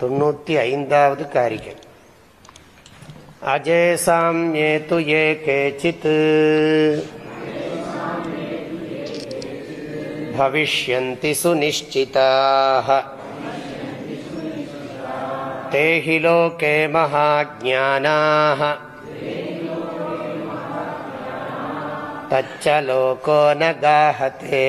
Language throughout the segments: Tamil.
தொண்ணூற்றி ஐந்தாவது காரிகை அஜேசாம்யே து ஏ கேச்சித் भविष्यन्ति सुनिश्चिताः ते हि लोके महाज्ञानाः तच्च लोको न गाहते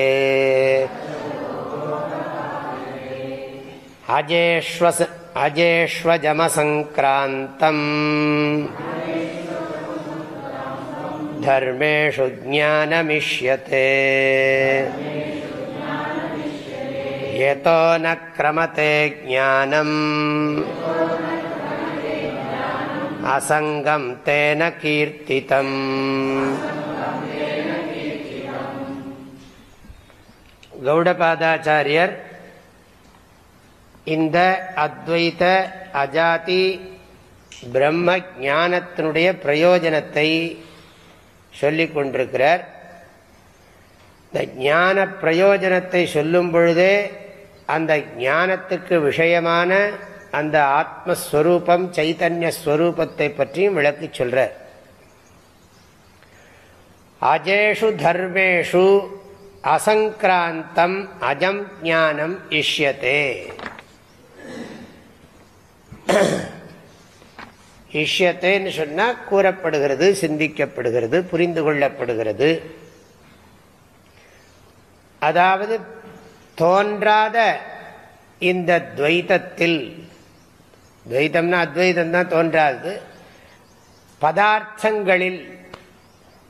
अजेष्वस अजेष्वजमसङ्क्रान्तम् धर्मेषु ज्ञानमिष्यते यतो न क्रमते ज्ञानम् असङ्गं तेन कीर्तितम् गौडपादाचार्यर् இந்த அத்வைத அஜாதி பிரம்ம ஞானத்தினுடைய பிரயோஜனத்தை சொல்லிக் கொண்டிருக்கிறார். இந்த ஞான பிரயோஜனத்தை சொல்லும் பொழுதே அந்த ஞானத்துக்கு விஷயமான அந்த ஆத்மஸ்வரூபம் சைத்தன்ய ஸ்வரூபத்தை பற்றியும் விளக்கி சொல்றார். அஜேஷு தர்மேஷு அசங்கிராந்தம் அஜம் ஞானம் இஷ்யத்தே இஷ்யத்தேன்னு சொன்னால் கூறப்படுகிறது சிந்திக்கப்படுகிறது புரிந்து கொள்ளப்படுகிறது. அதாவது தோன்றாத இந்த துவைதத்தில் துவைதம்னா அத்வைதம் தான் தோன்றாது பதார்த்தங்களில்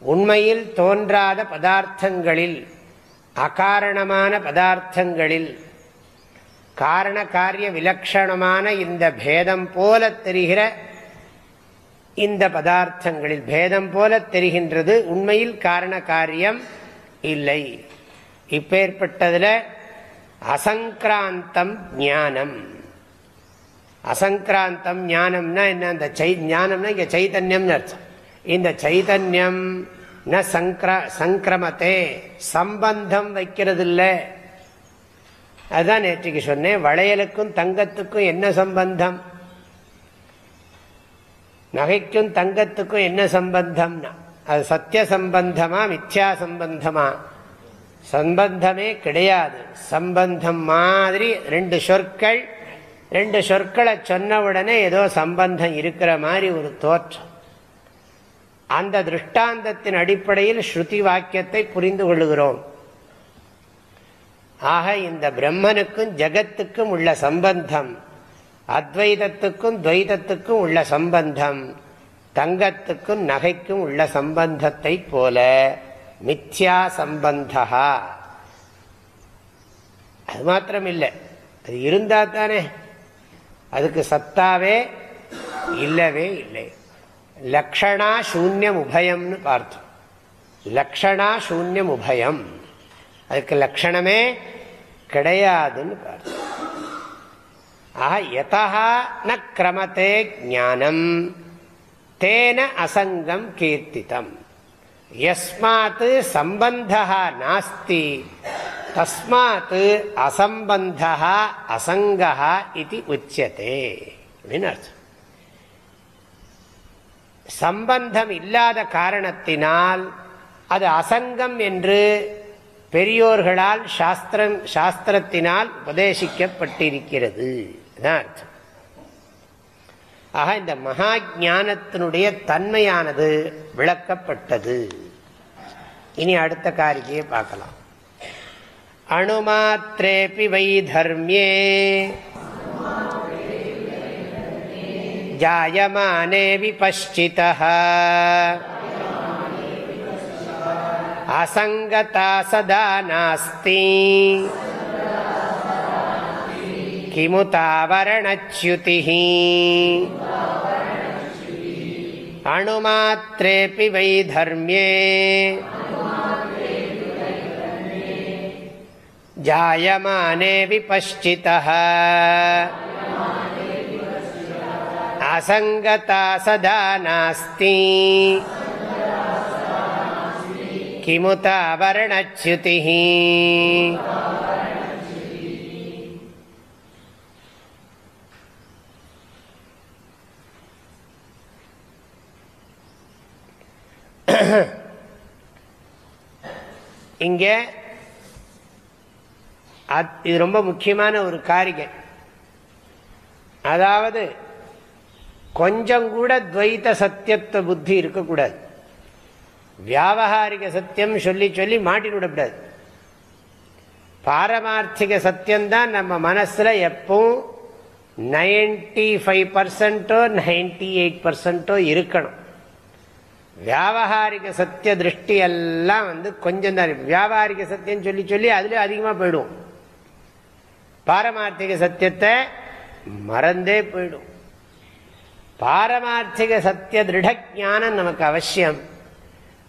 உண்மையில் தோன்றாத பதார்த்தங்களில் அகாரணமான பதார்த்தங்களில் காரண காரிய விலக்ஷணமான இந்த பேதம் போல தெரிகிற இந்த பதார்த்தங்களில் பேதம் போல தெரிகின்றது. உண்மையில் காரண காரியம் இல்லை. இப்பேற்பட்டதில் அசங்கிராந்தம் ஞானம். அசங்கிராந்தம் ஞானம்னா என்ன? அந்த சை ஞானம்னா இங்கே சைத்தன்யம்னு அர்த்தம். இந்த சைதன்யம் ந சங்கிர சங்கிரமத்தே சம்பந்தம் வைக்கிறது இல்லை அதுதான் நேற்றுக்கு சொன்னேன் வளையலுக்கும் தங்கத்துக்கும் என்ன சம்பந்தம்? நகைக்கும் தங்கத்துக்கும் என்ன சம்பந்தம்னா அது சத்திய சம்பந்தமா மித்யா சம்பந்தமா? சம்பந்தமே கிடையாது. சம்பந்தம் மாதிரி ரெண்டு சொற்கள் ரெண்டு சொற்களை சொன்ன உடனே ஏதோ சம்பந்தம் இருக்கிற மாதிரி ஒரு தோற்றம். அந்த திருஷ்டாந்தத்தின் அடிப்படையில் ஸ்ருதி வாக்கியத்தை புரிந்து கொள்ளுகிறோம். ஆக இந்த பிரம்மனுக்கும் ஜகத்துக்கும் உள்ள சம்பந்தம் அத்வைதத்துக்கும் துவைதத்துக்கும் உள்ள சம்பந்தம் தங்கத்துக்கும் நகைக்கும் உள்ள சம்பந்தத்தை போல மித்யா சம்பந்தா அது மாத்திரம் இல்லை அது இருந்தா தானே. அதுக்கு சத்தாவே இல்லவே இல்லை. லக்ஷணா சூன்யம் உபயம்னு பார்த்தோம். லக்ஷணா சூன்யம் உபயம். அதுக்கு லட்சணமே கிடையாதுன்னு பாரு ஆஹா யதா ந கிரமத்தே ஜானம் தேன அசங்கம் கீர்த்தித்தம் எஸ்மாத் சம்பந்தா நாஸ்தி. தஸ்மாத் அசம்பந்தா அசங்கா இது உச்சதே. அப்படின்னு அர்த்தம். சம்பந்தம் இல்லாத காரணத்தினால் அது அசங்கம் என்று பெரியோர்களால் சாஸ்திரம் சாஸ்திரத்தினால் உபதேசிக்கப்பட்டிருக்கிறது. அர்த்தம். ஆக இந்த மகா ஜானத்தினுடைய தன்மையானது விளக்கப்பட்டது. இனி அடுத்த காரிகையை பார்க்கலாம். அணுமாத்திரேபி வை தர்மியே. ஜாயமானே பஷ்சிதா असङ्गता सदा नास्ति किमुतावरणच्युतिः अणुमात्रेऽपि वै धर्म्ये जायमाने विपश्चितः असङ्गता सदा नास्ति किमुतावरणच्युतिः இங்கே இது ரொம்ப முக்கியமான ஒரு காரியம். அதாவது கொஞ்சம் கூட துவைத்த சத்தியத்தை புத்தி இருக்கக்கூடாது. வியாபகாரிக சத்தியம் சொல்லி சொல்லி மாட்டிட்டு விடக்கூடாது. பாரமார்த்திக சத்தியம்தான் நம்ம மனசில் எப்பவும் நைன்டி ஃபைவ் பர்சன்ட்டோ நைன்டி எயிட் பர்சன்ட்டோ இருக்கணும். வியாபகாரிக சத்திய திருஷ்டி எல்லாம் வந்து கொஞ்சம் தான் வியாபாரிக சத்தியம் சொல்லி சொல்லி அதுலேயும் அதிகமாக போயிடும். பாரமார்த்திக சத்தியத்தை மறந்தே போயிடும். பாரமார்த்திக சத்திய திருட ஜானம் நமக்கு அவசியம்.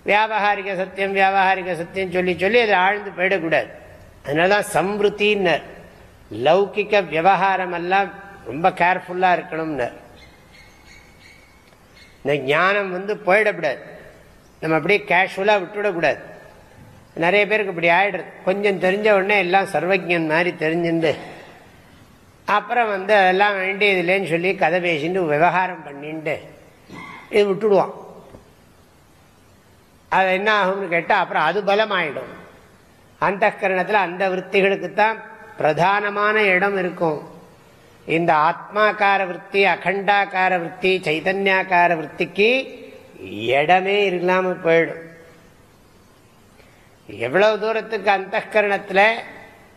வியாபகாரிக சத்தியம் வியாபகாரிக சத்தியம் சொல்லி சொல்லி அதை ஆழ்ந்து போயிடக்கூடாது. அதனாலதான் சம்ருத்தின்னர் லௌகிக்க விவகாரம் எல்லாம் ரொம்ப கேர்ஃபுல்லா இருக்கணும்னர் இந்த ஞானம் வந்து போயிடக்கூடாது. நம்ம அப்படியே கேஷுவலாக விட்டுவிடக்கூடாது நிறைய பேருக்கு இப்படி ஆயிடுறது. கொஞ்சம் தெரிஞ்ச உடனே எல்லாம் சர்வஜன் மாதிரி தெரிஞ்சுண்டு அப்புறம் வந்து அதெல்லாம் வேண்டியதில்லைன்னு சொல்லி கதை பேசிட்டு விவகாரம் பண்ணிட்டு இது விட்டுடுவான். அது என்ன ஆகும்னு கேட்டால் அப்புறம் அது பலமாயிடும். அந்த கரணத்தில் அந்த விற்த்திகளுக்கு தான் பிரதானமான இடம் இருக்கும். இந்த ஆத்மாக்கார விற்பி அகண்டாக்கார விற்பி சைதன்யாக்கார விற்பிக்கு இடமே இல்லாமல் போயிடும். எவ்வளவு தூரத்துக்கு அந்த கரணத்தில்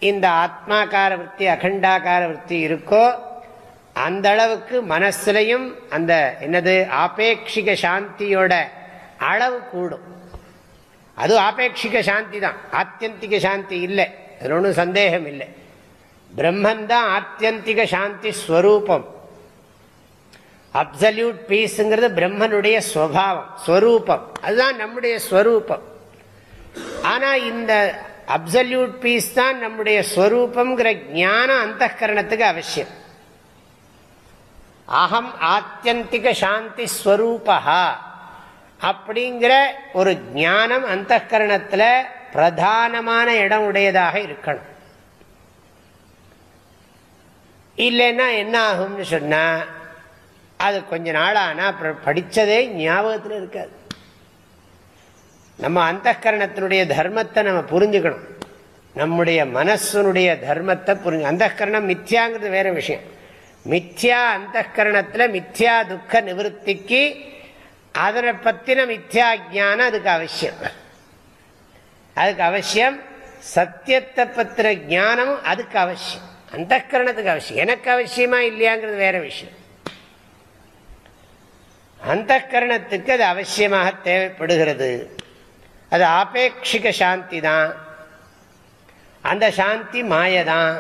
இந்த ஆத்மாக்கார விற்பி அகண்டாக்கார விற்பி இருக்கோ அந்த அளவுக்கு மனசுலையும் அந்த என்னது ஆபேட்சிக சாந்தியோட அளவு கூடும். அது ஆபேட்சிக சாந்தி தான் ஆத்தியந்திக சாந்தி இல்லை. அது ஒன்றும் சந்தேகம் இல்லை. பிரம்மன் தான் ஆத்தியந்திக சாந்தி ஸ்வரூபம். அப்சல்யூட் பீஸுங்கிறது பிரம்மனுடைய ஸ்வபாவம் ஸ்வரூபம். அதுதான் நம்முடைய ஸ்வரூபம். ஆனால் இந்த அப்சல்யூட் பீஸ் தான் நம்முடைய ஸ்வரூபம்ங்கிற ஞானம் அந்த கரணத்துக்கு அவசியம். அகம் ஆத்தியந்திக சாந்தி ஸ்வரூபா அப்படிங்கிற ஒரு ஞானம் அந்த கரணத்தில் பிரதானமான இடம் உடையதாக இருக்கணும். இல்லைன்னா என்ன ஆகும்னு சொன்னா அது கொஞ்ச நாள் அப்புறம் படிச்சதே ஞாபகத்தில் இருக்காது. நம்ம அந்த கரணத்தினுடைய தர்மத்தை நம்ம புரிஞ்சுக்கணும். நம்முடைய மனசனுடைய தர்மத்தை புரிஞ்சு அந்த கரணம் மித்யாங்கிறது வேற விஷயம். மித்யா அந்த கரணத்தில் மித்யா துக்க நிவர்த்திக்கு அதனை பத்தின மித்யா ஜானம் அதுக்கு அவசியம். அதுக்கு அவசியம் சத்தியத்தை பத்திர ஜானமும் அதுக்கு அவசியம். அந்த கரணத்துக்கு அவசியம். எனக்கு அவசியமா இல்லையாங்கிறது வேற விஷயம். அந்த கரணத்துக்கு அது அவசியமாக தேவைப்படுகிறது. அது ஆபேட்சிக சாந்தி தான். அந்த சாந்தி மாயதான்.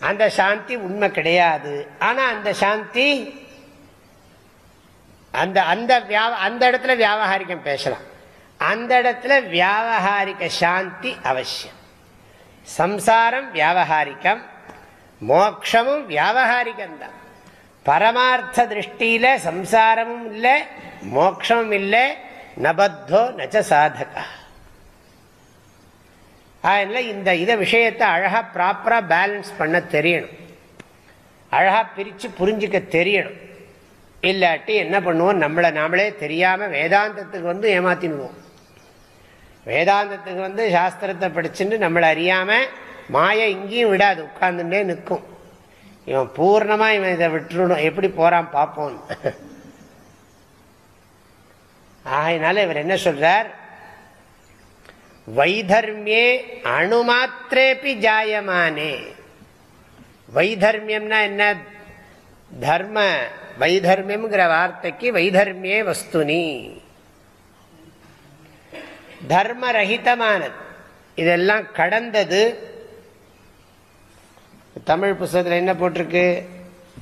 அந்த சாந்தி உண்மை கிடையாது. ஆனா அந்த சாந்தி அந்த அந்த அந்த இடத்துல வியாபகாரிக்கம் பேசலாம். அந்த இடத்துல வியாபகாரிக சாந்தி அவசியம். சம்சாரம் வியாபகாரிக்கம் மோக்ஷமும் வியாபகாரிகம் தான். பரமார்த்த திருஷ்டியில சம்சாரமும் இல்லை மோக்ஷமும் இல்லை நபத்தோ நச்ச சாதகா. அதனால இந்த இதை விஷயத்தை அழகா ப்ராப்பராக பேலன்ஸ் பண்ண தெரியணும். அழகா பிரித்து புரிஞ்சிக்க தெரியணும். இல்லாட்டி என்ன பண்ணுவோம்? நம்மளை நாமளே தெரியாம வேதாந்தத்துக்கு வந்து ஏமாத்தினுவோம் வேதாந்தத்துக்கு வந்து சாஸ்திரத்தை படிச்சுட்டு நம்மளை அறியாம மாய இங்கேயும் விடாது உட்கார்ந்துட்டே நிற்கும். இவன் பூர்ணமா இவன் இதை விட்டுருணும் எப்படி போறான் பார்ப்போம் ஆகையினால இவர் என்ன சொல்றார்? வைதர்மியே அணுமாத்திரேபி ஜாயமானே. வைதர்மியம்னா என்ன? தர்ம வைதர்மியம்ங்கிற வார்த்தைக்கு வைதர்மியே வஸ்துனி. தர்மரகிதமானது. இதெல்லாம் கடந்தது. தமிழ் புஸ்தகத்தில் என்ன போட்டிருக்கு?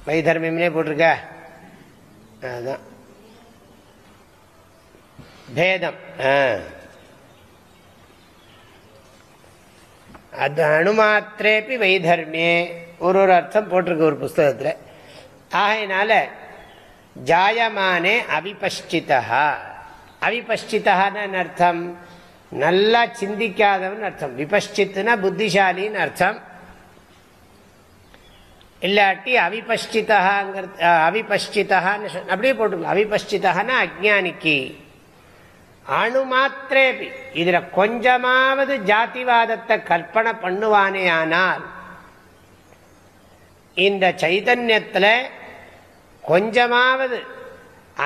வைதர்மியம்னே போட்டிருக்க? அதுதான் பேதம். அது அணுமாத்திரேபி வைதர்மியே. ஒரு ஒரு அர்த்தம் போட்டிருக்கு ஒரு புஸ்தகத்தில். ஆகையினால ஜாயமானே அவிபஷ்டிதா அவிபஷ்டிதான்னு அர்த்தம் நல்லா சிந்திக்காதவன் அர்த்தம் விபஷ்டித்துனா புத்திசாலின்னு அர்த்தம் இல்லாட்டி அவிபஷ்டிதாங்கிறது அவிபஷ்டிதான்னு அப்படியே போட்டு அவிபஷ்டிதான்னா அஜானிக்கு அணு மாத்திரேபி இதுல கொஞ்சமாவது ஜாதிவாதத்தை கற்பனை பண்ணுவானே ஆனால் இந்த சைதன்யத்தில் கொஞ்சமாவது.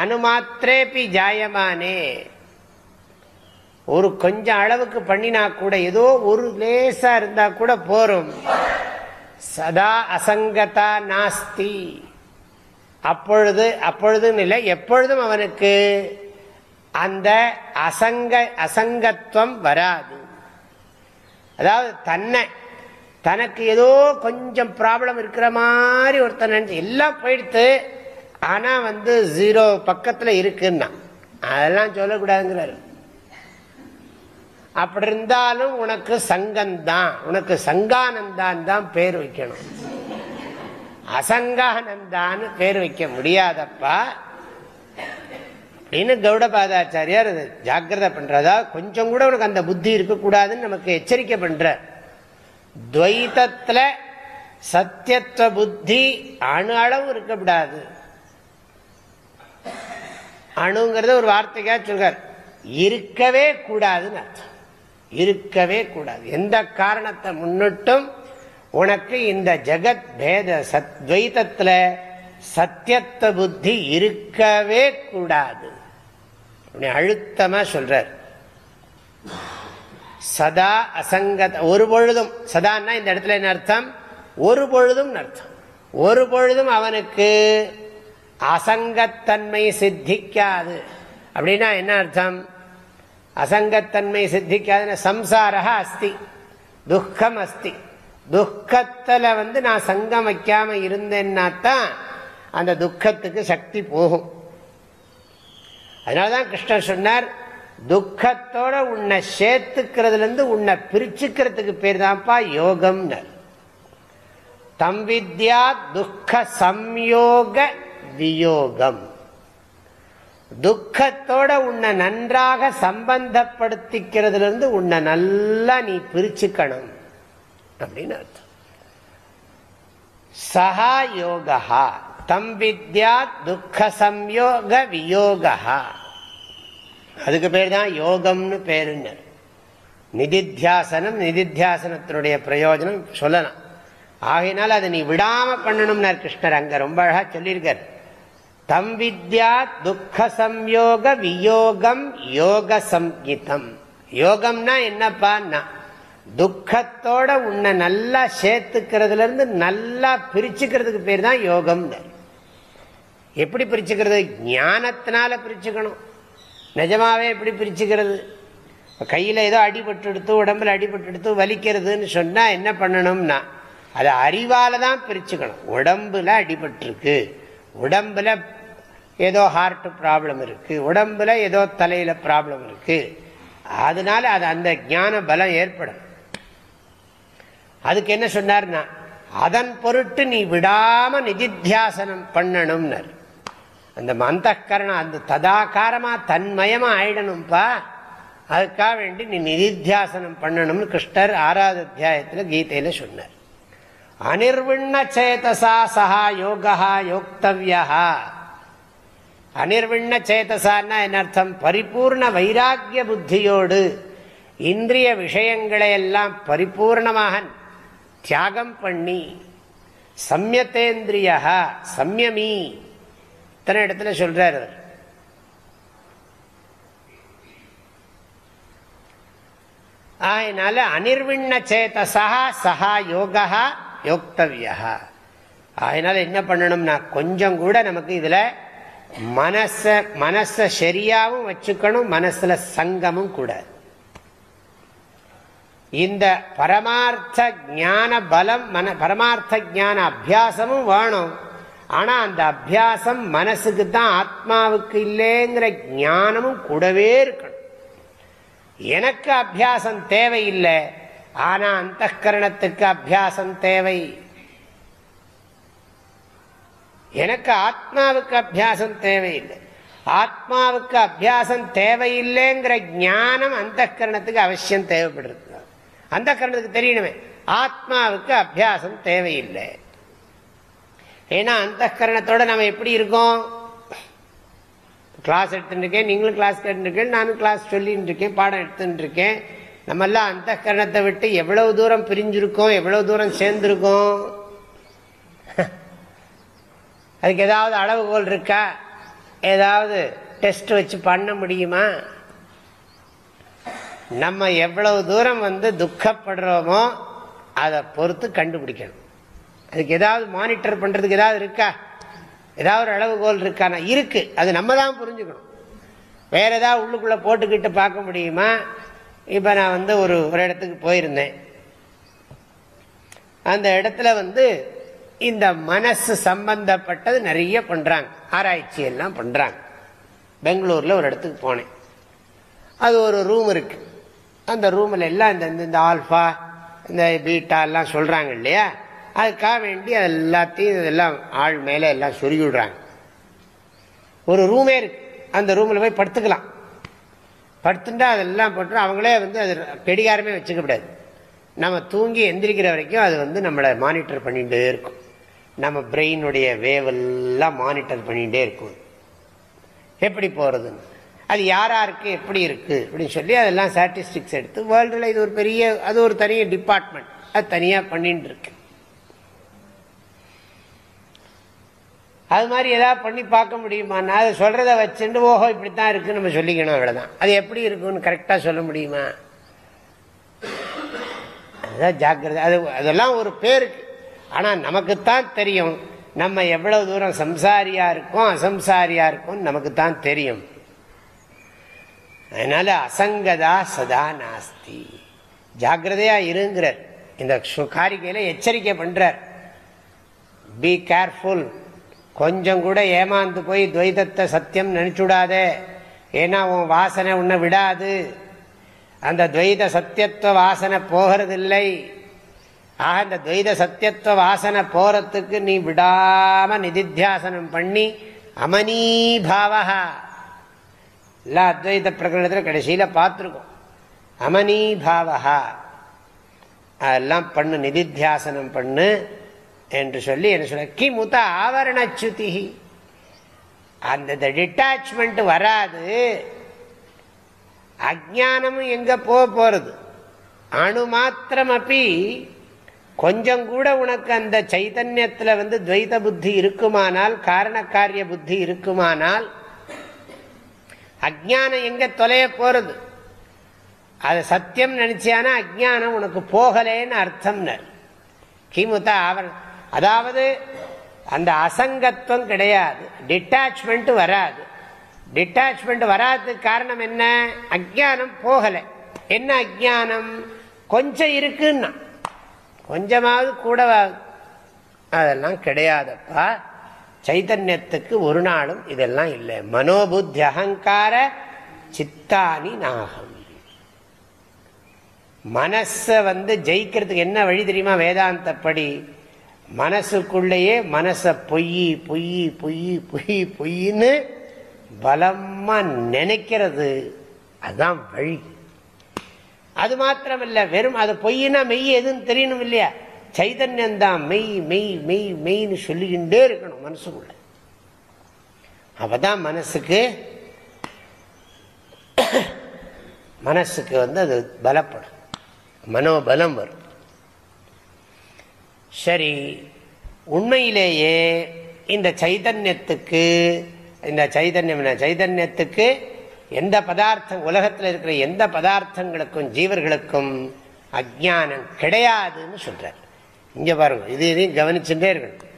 அணுமாத்திரேபி ஜாயமானே. ஒரு கொஞ்சம் அளவுக்கு பண்ணினா கூட ஏதோ ஒரு லேசா இருந்தா கூட போரும். சதா அசங்கதா நாஸ்தி. அப்பொழுது அப்பொழுதுன்னு இல்லை எப்பொழுதும் அவனுக்கு அந்த அசங்க அசங்கத்துவம் வராது. அதாவது தன்னை தனக்கு ஏதோ கொஞ்சம் ப்ராப்ளம் இருக்கிற மாதிரி ஒருத்தன் நினைச்சு எல்லாம் போயிடுத்து ஆனா வந்து ஜீரோ பக்கத்துல இருக்குன்னா அதெல்லாம் சொல்லக்கூடாதுங்கிறாரு. அப்படி இருந்தாலும் உனக்கு சங்கம்தான் உனக்கு சங்கானந்தான் தான் பேர் வைக்கணும். அசங்கானந்தான்னு பேர் வைக்க முடியாதப்பா. அப்படின்னு கௌடபாதாச்சாரியார் ஜாக்கிரதை பண்றதா கொஞ்சம் கூட உனக்கு அந்த புத்தி இருக்கக்கூடாதுன்னு நமக்கு எச்சரிக்கை பண்ற. துவைத்தத்துல சத்தியத்துவ புத்தி அணு அளவு இருக்கக்கூடாது. அணுங்கிறத ஒரு வார்த்தைக்கா சொல்றார். இருக்கவே கூடாதுன்னு அர்த்தம். இருக்கவே கூடாது. எந்த காரணத்தை முன்னிட்டும் உனக்கு இந்த ஜெகத் பேத சத்வைத்தத்தில் சத்தியத்த புத்தி இருக்கவே கூடாது. அழுத்தமா சொல்றார். சதா அசங்கத ஒரு பொழுதும் சதான்னா இந்த இடத்துல என்ன அர்த்தம்? ஒரு பொழுதும் அர்த்தம். ஒரு பொழுதும் அவனுக்கு அசங்கத்தன்மை சித்திக்காது. அப்படின்னா என்ன அர்த்தம்? அசங்கத்தன்மை சித்திக்காதுன்னா சம்சாரா அஸ்தி. துக்கம் அஸ்தி. துக்கத்தில் வந்து நான் சங்கம் வைக்காம இருந்தேன்னா தான் அந்த துக்கத்துக்கு சக்தி போகும். அதனாலதான் கிருஷ்ணன் சொன்னார் துக்கத்தோட உன்னை சேர்த்துக்கிறதுலேருந்து உன்னை பிரிச்சுக்கிறதுக்கு பேர் தான்ப்பா யோகம் தம் வித்யா துக்க சம்யோக வியோகம். துக்கத்தோட உன்னை நன்றாக சம்பந்தப்படுத்திக்கிறதுல இருந்து உன்னை நல்லா நீ பிரிச்சுக்கணும். அப்படின்னு அர்த்தம். சஹா யோகா தம் வித்யா துக்க சம்யோக வியோகா அதுக்கு பேர் தான் யோகம்னு பேருங்க நிதித்தியாசனம் நிதித்தியாசனத்தினுடைய பிரயோஜனம் சொல்லலாம். ஆகையினால அதை நீ விடாம பண்ணணும்னார் கிருஷ்ணர். அங்க ரொம்ப அழகா சொல்லியிருக்கார். தம் வித்யா துக்க சம்யோக வியோகம் யோக சங்கீதம் யோகம்னா என்னப்பான்னா துக்கத்தோட உன்னை நல்லா சேர்த்துக்கிறதுல இருந்து நல்லா பிரிச்சுக்கிறதுக்கு பேர் தான் யோகம் எப்படி பிரிச்சுக்கிறது? ஞானத்தினால பிரிச்சுக்கணும். நிஜமாவே எப்படி பிரிச்சுக்கிறது? கையில் ஏதோ அடிபட்டு எடுத்து உடம்புல அடிபட்டு எடுத்து வலிக்கிறதுன்னு சொன்னால் என்ன பண்ணணும்னா அதை அறிவால தான் பிரிச்சுக்கணும். உடம்புல அடிபட்டுருக்கு. உடம்புல ஏதோ ஹார்ட் ப்ராப்ளம் இருக்கு உடம்பில் ஏதோ தலையில் ப்ராப்ளம் இருக்கு. அதனால அது அந்த ஞான பலம் ஏற்படும். அதுக்கு என்ன சொன்னார்னா அதன் பொருட்டு நீ விடாம நிதித்தியாசனம் பண்ணணும்னர். அந்த மந்தக்கரணம் அந்த ததாகாரமா தன்மயமா ஆயிடணும்ப்பா அதுக்காக வேண்டி நீ நிதித்தியாசனம் பண்ணணும்னு கிருஷ்ணர் ஆறாவது அத்தியாயத்தில் கீதையில சொன்னார். அனிர்விண்ண சேதசா சஹா யோகா யோக்தவியா அனிர்விண்ண சேதசான்னா என்ன அர்த்தம்? பரிபூர்ண வைராக்கிய புத்தியோடு இந்திரிய விஷயங்களை எல்லாம் பரிபூர்ணமாக தியாகம் பண்ணி சம்யத்தேந்திரியா சம்யமி. இத்தனை இடத்துல சொல்றார் அதனால அனிர்விண்ண சேதசா சஹா யோகா யோக்தவியா அதனால என்ன பண்ணணும்னா கொஞ்சம் கூட நமக்கு இதுல மனச மனச சரியாவும் வச்சுக்கணும் மனசுல சங்கமும் கூட. இந்த பரமார்த்த ஞான பலம் மன பரமார்த்த ஞான அபியாசமும் வேணும். ஆனா அந்த அபியாசம் மனசுக்கு தான் ஆத்மாவுக்கு இல்லைங்கிற ஞானமும் கூடவே இருக்கணும். எனக்கு அபியாசம் தேவையில்லை ஆனா அந்த கரணத்துக்கு அபியாசம் தேவை. எனக்கு ஆத்மாவுக்கு அபியாசம் தேவையில்லை. ஆத்மாவுக்கு அபியாசம் தேவையில்லைங்கிற ஞானம் அந்த கரணத்துக்கு அவசியம் தேவைப்படுறது. அந்த கரணத்துக்கு தெரியணுமே. ஆத்மாவுக்கு அபியாசம் தேவையில்லை. ஏன்னா அந்த கரணத்தோட நம்ம எப்படி இருக்கோம்? கிளாஸ் எடுத்துட்டு இருக்கேன் நீங்களும் கிளாஸ் கேட்டுருக்கேன் நானும் கிளாஸ் சொல்லிட்டு இருக்கேன் பாடம் எடுத்துட்டு இருக்கேன் நம்மெல்லாம் அந்த கரணத்தை விட்டு எவ்வளவு தூரம் பிரிஞ்சிருக்கோம் எவ்வளவு தூரம் சேர்ந்துருக்கோம்? அதுக்கு ஏதாவது அளவுகோல் இருக்கா? ஏதாவது டெஸ்ட் வச்சு பண்ண முடியுமா? நம்ம எவ்வளவு தூரம் வந்து துக்கப்படுறோமோ அதை பொறுத்து கண்டுபிடிக்கணும். அதுக்கு ஏதாவது மானிட்டர் பண்ணுறதுக்கு ஏதாவது இருக்கா? ஏதாவது ஒரு அளவுகோல் இருக்கானா இருக்கு. அது நம்ம தான் புரிஞ்சுக்கணும். வேற ஏதாவது உள்ளுக்குள்ளே போட்டுக்கிட்டு பார்க்க முடியுமா? இப்போ நான் வந்து ஒரு ஒரு இடத்துக்கு போயிருந்தேன். அந்த இடத்துல வந்து இந்த மனசு சம்பந்தப்பட்டது நிறைய பண்றாங்க. ஆராய்ச்சி எல்லாம் பண்றாங்க. பெங்களூர்ல ஒரு இடத்துக்கு போனேன். அது ஒரு ரூம் இருக்கு. அந்த ரூமில் எல்லாம் இந்த இந்த ஆல்ஃபா இந்த பீட்டா எல்லாம் சொல்றாங்க இல்லையா? அதுக்காக வேண்டி அது எல்லாத்தையும் இதெல்லாம் ஆள் மேலே எல்லாம் சொருகி விடுறாங்க. ஒரு ரூமே இருக்கு. அந்த ரூமில் போய் படுத்துக்கலாம். படுத்துட்டா அதெல்லாம் போட்டு அவங்களே வந்து அது கெடிகாரமே வச்சுக்க கூடாது நம்ம தூங்கி எந்திரிக்கிற வரைக்கும் அது வந்து நம்மளை மானிட்டர் பண்ணிகிட்டே இருக்கும். நம்ம பிரெயினுடைய வேவெல்லாம் மானிட்டர் பண்ணிகிட்டே இருக்கும். எப்படி போகிறதுன்னு அது யார் யாருக்கு எப்படி இருக்குது அப்படின்னு சொல்லி அதெல்லாம் ஸ்டாட்டிஸ்டிக்ஸ் எடுத்து வேர்ல்டில் இது ஒரு பெரிய அது ஒரு தனி டிபார்ட்மெண்ட் அது தனியாக பண்ணிட்டு இருக்கு. அது மாதிரி ஏதாவது பண்ணி பார்க்க முடியுமா? நான் அதை சொல்கிறத வச்சுட்டு ஓஹோ இப்படி தான் இருக்குன்னு நம்ம சொல்லிக்கணும் அவ்வளோதான் அது எப்படி இருக்குன்னு கரெக்டாக சொல்ல முடியுமா? அதுதான் ஜாக்கிரதை. அது அதெல்லாம் ஒரு பேருக்கு. ஆனால் நமக்குத்தான் தெரியும் நம்ம எவ்வளவு தூரம் சம்சாரியா இருக்கோம் அசம்சாரியா இருக்கும் நமக்கு தான் தெரியும். அதனால அசங்கதா சதா நாஸ்தி. ஜாக்கிரதையா இருங்கிறார். இந்த காரிகையில எச்சரிக்கை பண்றார். பி கேர்ஃபுல் கொஞ்சம் கூட ஏமாந்து போய் துவைதத்தை சத்தியம் நினைச்சுடாதே. ஏன்னா உன் வாசனை உன்னை விடாது. அந்த துவைத சத்தியத்துவ வாசனை போகிறதில்லை. ஆக இந்த துவைத சத்தியத்துவ வாசனை போறதுக்கு நீ விடாம நிதித்தியாசனம் பண்ணி அமனீபாவா எல்லா அத்வைத பிரகடனத்தில் கடைசியில் பார்த்துருக்கோம். அமனீபாவா அதெல்லாம் பண்ணு நிதித்தியாசனம் பண்ணு என்று சொல்லி என்ன சொல்ல கிமுத ஆவரணச்சுதி அந்த டிட்டாச்மெண்ட் வராது. அஜானமும் எங்க போக போறது? அணு மாத்திரம் அப்படி கொஞ்சம் கூட உனக்கு அந்த சைதன்யத்தில் வந்து துவைத புத்தி இருக்குமானால் காரண காரிய புத்தி இருக்குமானால் அஜானம் எங்க தொலைய போறது? அது சத்தியம் நினைச்சியானா அஜானம் உனக்கு போகலேன்னு அர்த்தம் கிமுத்த ஆவரணம் அதாவது அந்த அசங்கத்துவம் கிடையாது டிட்டாச்மெண்ட் வராது. டிட்டாச்மெண்ட் வராததுக்கு காரணம் என்ன? அஜானம் போகலை. என்ன அஜானம் கொஞ்சம் இருக்குன்னா. கொஞ்சமாவது கூட அதெல்லாம் கிடையாதப்பா. சைதன்யத்துக்கு ஒரு நாளும் இதெல்லாம் இல்லை. மனோபுத்தி அகங்கார சித்தானி நாகம். மனசை வந்து ஜெயிக்கிறதுக்கு என்ன வழி தெரியுமா? வேதாந்தப்படி. மனசுக்குள்ளேயே மனசை பொய் பொய் பொய் பொய் பொய்ன்னு பலமாக நினைக்கிறது. அதுதான் வழி. அது மாத்திரம் இல்ல வெறும் அது பொய்னா மெய் எதுன்னு தெரியணும் இல்லையா? சைதன்யம் தான் மெய் மெய் மெய் மெய்ன்னு சொல்லிக்கிட்டே இருக்கணும் மனசுக்குள்ள. அப்பதான் மனசுக்கு மனசுக்கு வந்து அது பலப்படும். மனோபலம் வரும். சரி உண்மையிலேயே இந்த சைதன்யத்துக்கு இந்த சைதன்யம் சைதன்யத்துக்கு எந்த பதார்த்தம் உலகத்தில் இருக்கிற எந்த பதார்த்தங்களுக்கும் ஜீவர்களுக்கும் அஜானம் கிடையாதுன்னு சொல்றார். இங்க பாருங்க இது இதையும் கவனிச்சுட்டே இருக்கணும்.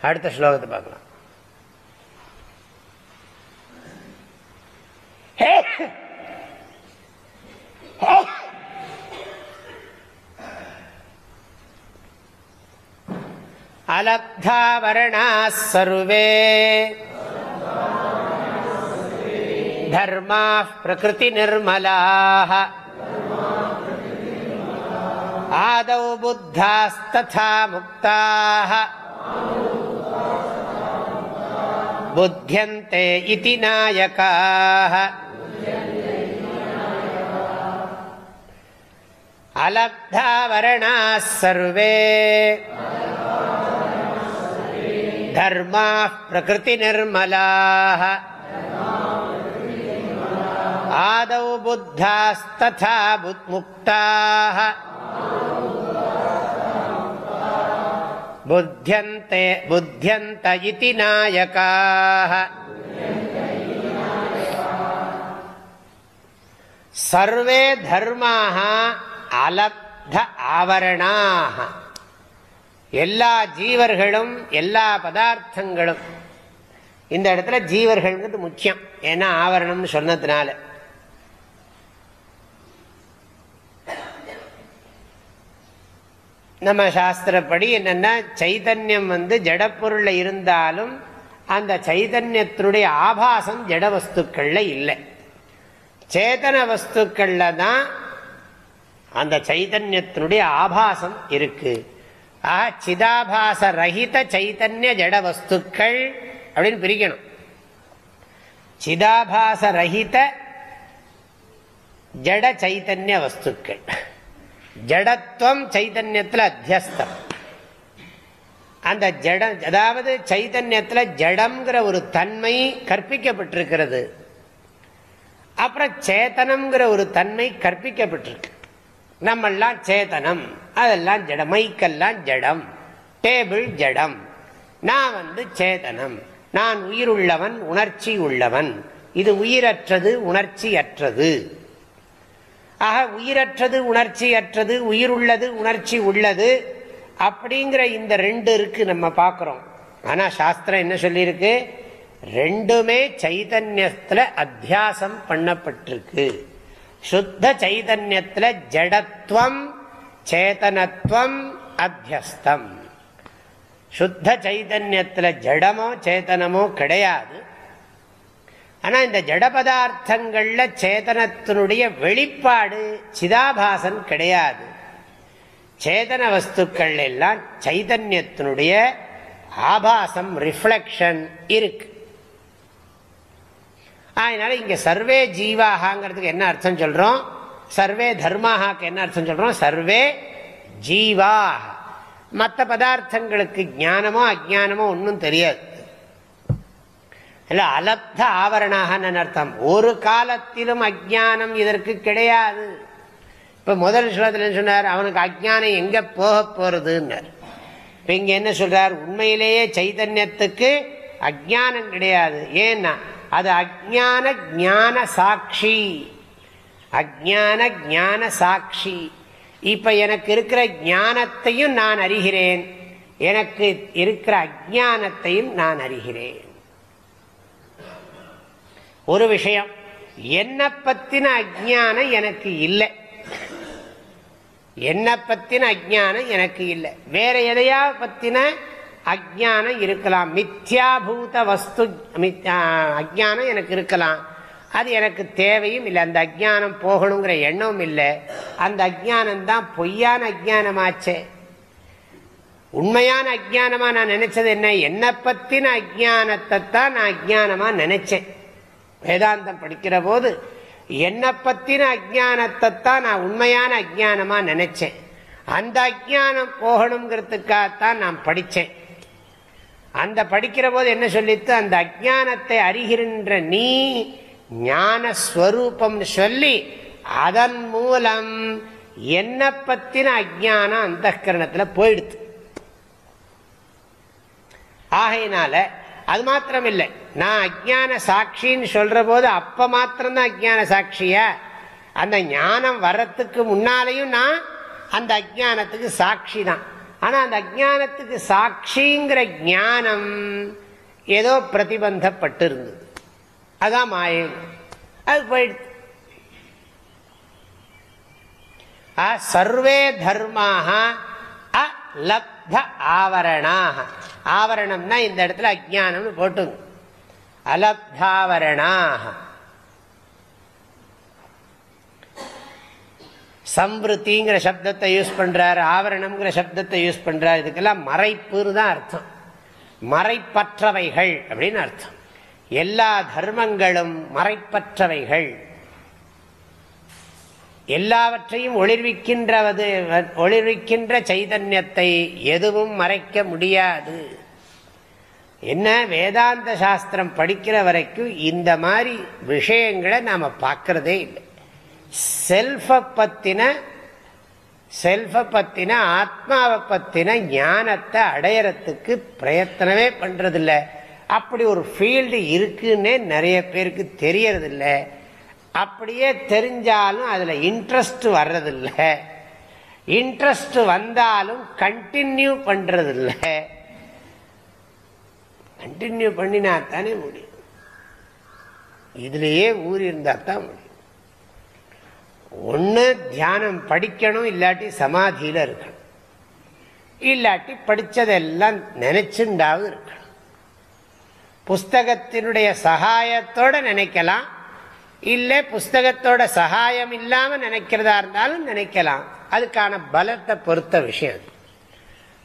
அடுத்த ஸ்லோகத்தை பார்க்கலாம். அலப்தாவரணா சர்வே धर्माः प्रकृतिनिर्मलाः आदौ बुद्धास्तथा मुक्ताः बुध्यन्ते इति नायकाः अलब्धावरणाः सर्वे धर्माः प्रकृतिनिर्मलाः ஆதௌ புத்தாஸ்ததா முக்தாக புத்தியந்தே புத்தியந்த இதி நாயகாः சர்வே தர்மாக அலப்த ஆவரணாக எல்லா ஜீவர்களும் எல்லா பதார்த்தங்களும். இந்த இடத்துல ஜீவர்கள்ங்கிறது முக்கியம். ஏன்னா ஆவரணம்னு சொன்னதுனால. நம்ம சாஸ்திரப்படி என்னென்னா சைதன்யம் வந்து ஜடப்பொருளில் இருந்தாலும் அந்த சைதன்யத்தினுடைய ஆபாசம் ஜட வஸ்துக்களில் இல்லை. சேதன வஸ்துக்கள்ல தான் அந்த சைதன்யத்தினுடைய ஆபாசம் இருக்கு. ஆக சிதாபாச ரஹித சைதன்ய ஜட வஸ்துக்கள் அப்படின்னு பிரிக்கணும். சிதாபாச ரஹித ஜட சைதன்ய வஸ்துக்கள். ஜடத்துவம் சைதன்யத்தில் அத்தியஸ்தம். அந்த ஜட அதாவது சைதன்யத்தில் ஜடம்ங்கிற ஒரு தன்மை கற்பிக்கப்பட்டிருக்கிறது. அப்புறம் சேத்தனம்ங்கிற ஒரு தன்மை கற்பிக்கப்பட்டிருக்கு. நம்மெல்லாம் சேத்தனம் அதெல்லாம் ஜடம் மைக்கெல்லாம் ஜடம் டேபிள் ஜடம். நான் வந்து சேதனம் நான் உயிர் உள்ளவன் உணர்ச்சி உள்ளவன். இது உயிரற்றது உணர்ச்சி அற்றது ஆக உயிரற்றது உணர்ச்சி அற்றது உயிர் உள்ளது உணர்ச்சி உள்ளது அப்படிங்கிற இந்த ரெண்டு இருக்கு நம்ம பார்க்கிறோம் ஆனால் சாஸ்திரம் என்ன சொல்லியிருக்கு? ரெண்டுமே சைதன்யத்தில் அத்தியாசம் பண்ணப்பட்டிருக்கு. சுத்த சைதன்யத்தில் ஜடத்துவம் சேதனத்துவம் அத்தியஸ்தம். சுத்த சைதன்யத்தில் ஜடமோ சேதனமோ கிடையாது. ஆனா இந்த ஜட பதார்த்தங்கள்ல சேதனத்தினுடைய வெளிப்பாடு சிதாபாசன் கிடையாது. சேதன வஸ்துக்கள் எல்லாம் சைதன்யத்தினுடைய ஆபாசம் ரிஃப்ளக்ஷன் இருக்கு. அதனால இங்க சர்வே ஜீவாகாங்கிறதுக்கு என்ன அர்த்தம் சொல்றோம்? சர்வே தர்மாகாக்கு என்ன அர்த்தம் சொல்றோம்? சர்வே ஜீவா மற்ற பதார்த்தங்களுக்கு ஞானமோ அஜானமோ ஒன்றும் தெரியாது. இல்ல அலப்த ஆவரணாகன்னு அர்த்தம்? ஒரு காலத்திலும் அஜானம் இதற்கு கிடையாது. இப்ப முதல் ஸ்லோகத்தில் சொன்னார்? அவனுக்கு அஜானம் எங்க போக போறதுன்னார். இப்ப இங்க என்ன சொல்றார்? உண்மையிலேயே சைதன்யத்துக்கு அஜானம் கிடையாது. ஏன்னா அது அஜான ஜான சாட்சி. அஜான ஜான சாட்சி. இப்ப எனக்கு இருக்கிற ஞானத்தையும் நான் அறிகிறேன். எனக்கு இருக்கிற அஜானத்தையும் நான் அறிகிறேன். ஒரு விஷயம் என்ன பத்தின அஜானம் எனக்கு இல்லை. என்ன பத்தின அஜானம் எனக்கு இல்லை. வேற எதையா பத்தின அஜானம் இருக்கலாம். மித்யாபூத வஸ்து அஜானம் எனக்கு இருக்கலாம். அது எனக்கு தேவையும் இல்லை. அந்த அஜானம் போகணுங்கிற எண்ணமும் இல்லை. அந்த அஜானம் தான் பொய்யான அஜானமாச்சே உண்மையான அஜானமா நான் நினைச்சது என்ன? என்ன பத்தின அஜானத்தை தான் நான் அஜானமா நினைச்சேன். வேதாந்தம் படிக்கிற போது என்னை பற்றின அஜானத்தை தான் நான் உண்மையான அஜானமாக நினைச்சேன். அந்த அஜானம் போகணுங்கிறதுக்காகத்தான் நான் படித்தேன் அந்த படிக்கிற போது என்ன சொல்லித்து அந்த அஜானத்தை அறிகின்ற நீ ஞானஸ்வரூபம் சொல்லி அதன் மூலம் என்னை பற்றின அஜானம் அந்த கரணத்தில் போயிடுது ஆகையினால அது மாத்திரம் இல்லை நான் அஜான சாட்சின்னு சொல்ற போது அப்ப மாத்திரம்தான் அஜான சாட்சியா? அந்த ஞானம் வர்றதுக்கு முன்னாலேயும் நான் அந்த அஜானத்துக்கு சாட்சி தான் ஆனா அந்த அஜானத்துக்கு சாட்சிங்கிற ஞானம் ஏதோ பிரதிபந்தப்பட்டு இருந்தது அதான் மாயை அது போயிடுது. சர்வே தர்மாக லப்த ஆவரணாக. ஆவரணம்னா இந்த இடத்துல அஜானம்னு போட்டுங்க. அலப்தாவரணாக. சம்பிருத்திங்கிற சப்தத்தை யூஸ் பண்ணுறார் ஆவரணம்ங்கிற சப்தத்தை யூஸ் பண்ணுறார் இதுக்கெல்லாம் மறைப்புன்னு தான் அர்த்தம். மறைப்பற்றவைகள் அப்படின்னு அர்த்தம். எல்லா தர்மங்களும் மறைப்பற்றவைகள். எல்லாவற்றையும் ஒளிர்விக்கின்றது ஒளிர்விக்கின்ற சைதன்யத்தை எதுவும் மறைக்க முடியாது. என்ன? வேதாந்த சாஸ்திரம் படிக்கிற வரைக்கும் இந்த மாதிரி விஷயங்களை நாம பார்க்கறதே இல்லை. செல்ஃபை பத்தின செல்ஃபை பத்தின ஆத்மாவை பத்தின ஞானத்தை அடையறத்துக்கு பிரயத்தனமே பண்ணுறதில்ல அப்படி ஒரு ஃபீல்டு இருக்குன்னே நிறைய பேருக்கு தெரியறதில்ல. அப்படியே தெரிஞ்சாலும் அதில் இன்ட்ரெஸ்ட் வர்றதில்லை. இன்ட்ரெஸ்ட் வந்தாலும் கண்டினியூ பண்ணுறதில்லை கண்டினியூ பண்ணினா தானே முடியும். இதுலேயே ஊறியிருந்தால் தான் முடியும். ஒன்று தியானம் படிக்கணும் இல்லாட்டி சமாதியில் இருக்கணும். இல்லாட்டி படித்ததெல்லாம் நினைச்சுண்டாவது இருக்கணும். புஸ்தகத்தினுடைய சகாயத்தோடு நினைக்கலாம் இல்லை புஸ்தகத்தோட சகாயம் இல்லாமல் நினைக்கிறதா இருந்தாலும் நினைக்கலாம். அதுக்கான பலத்தை பொறுத்த விஷயம்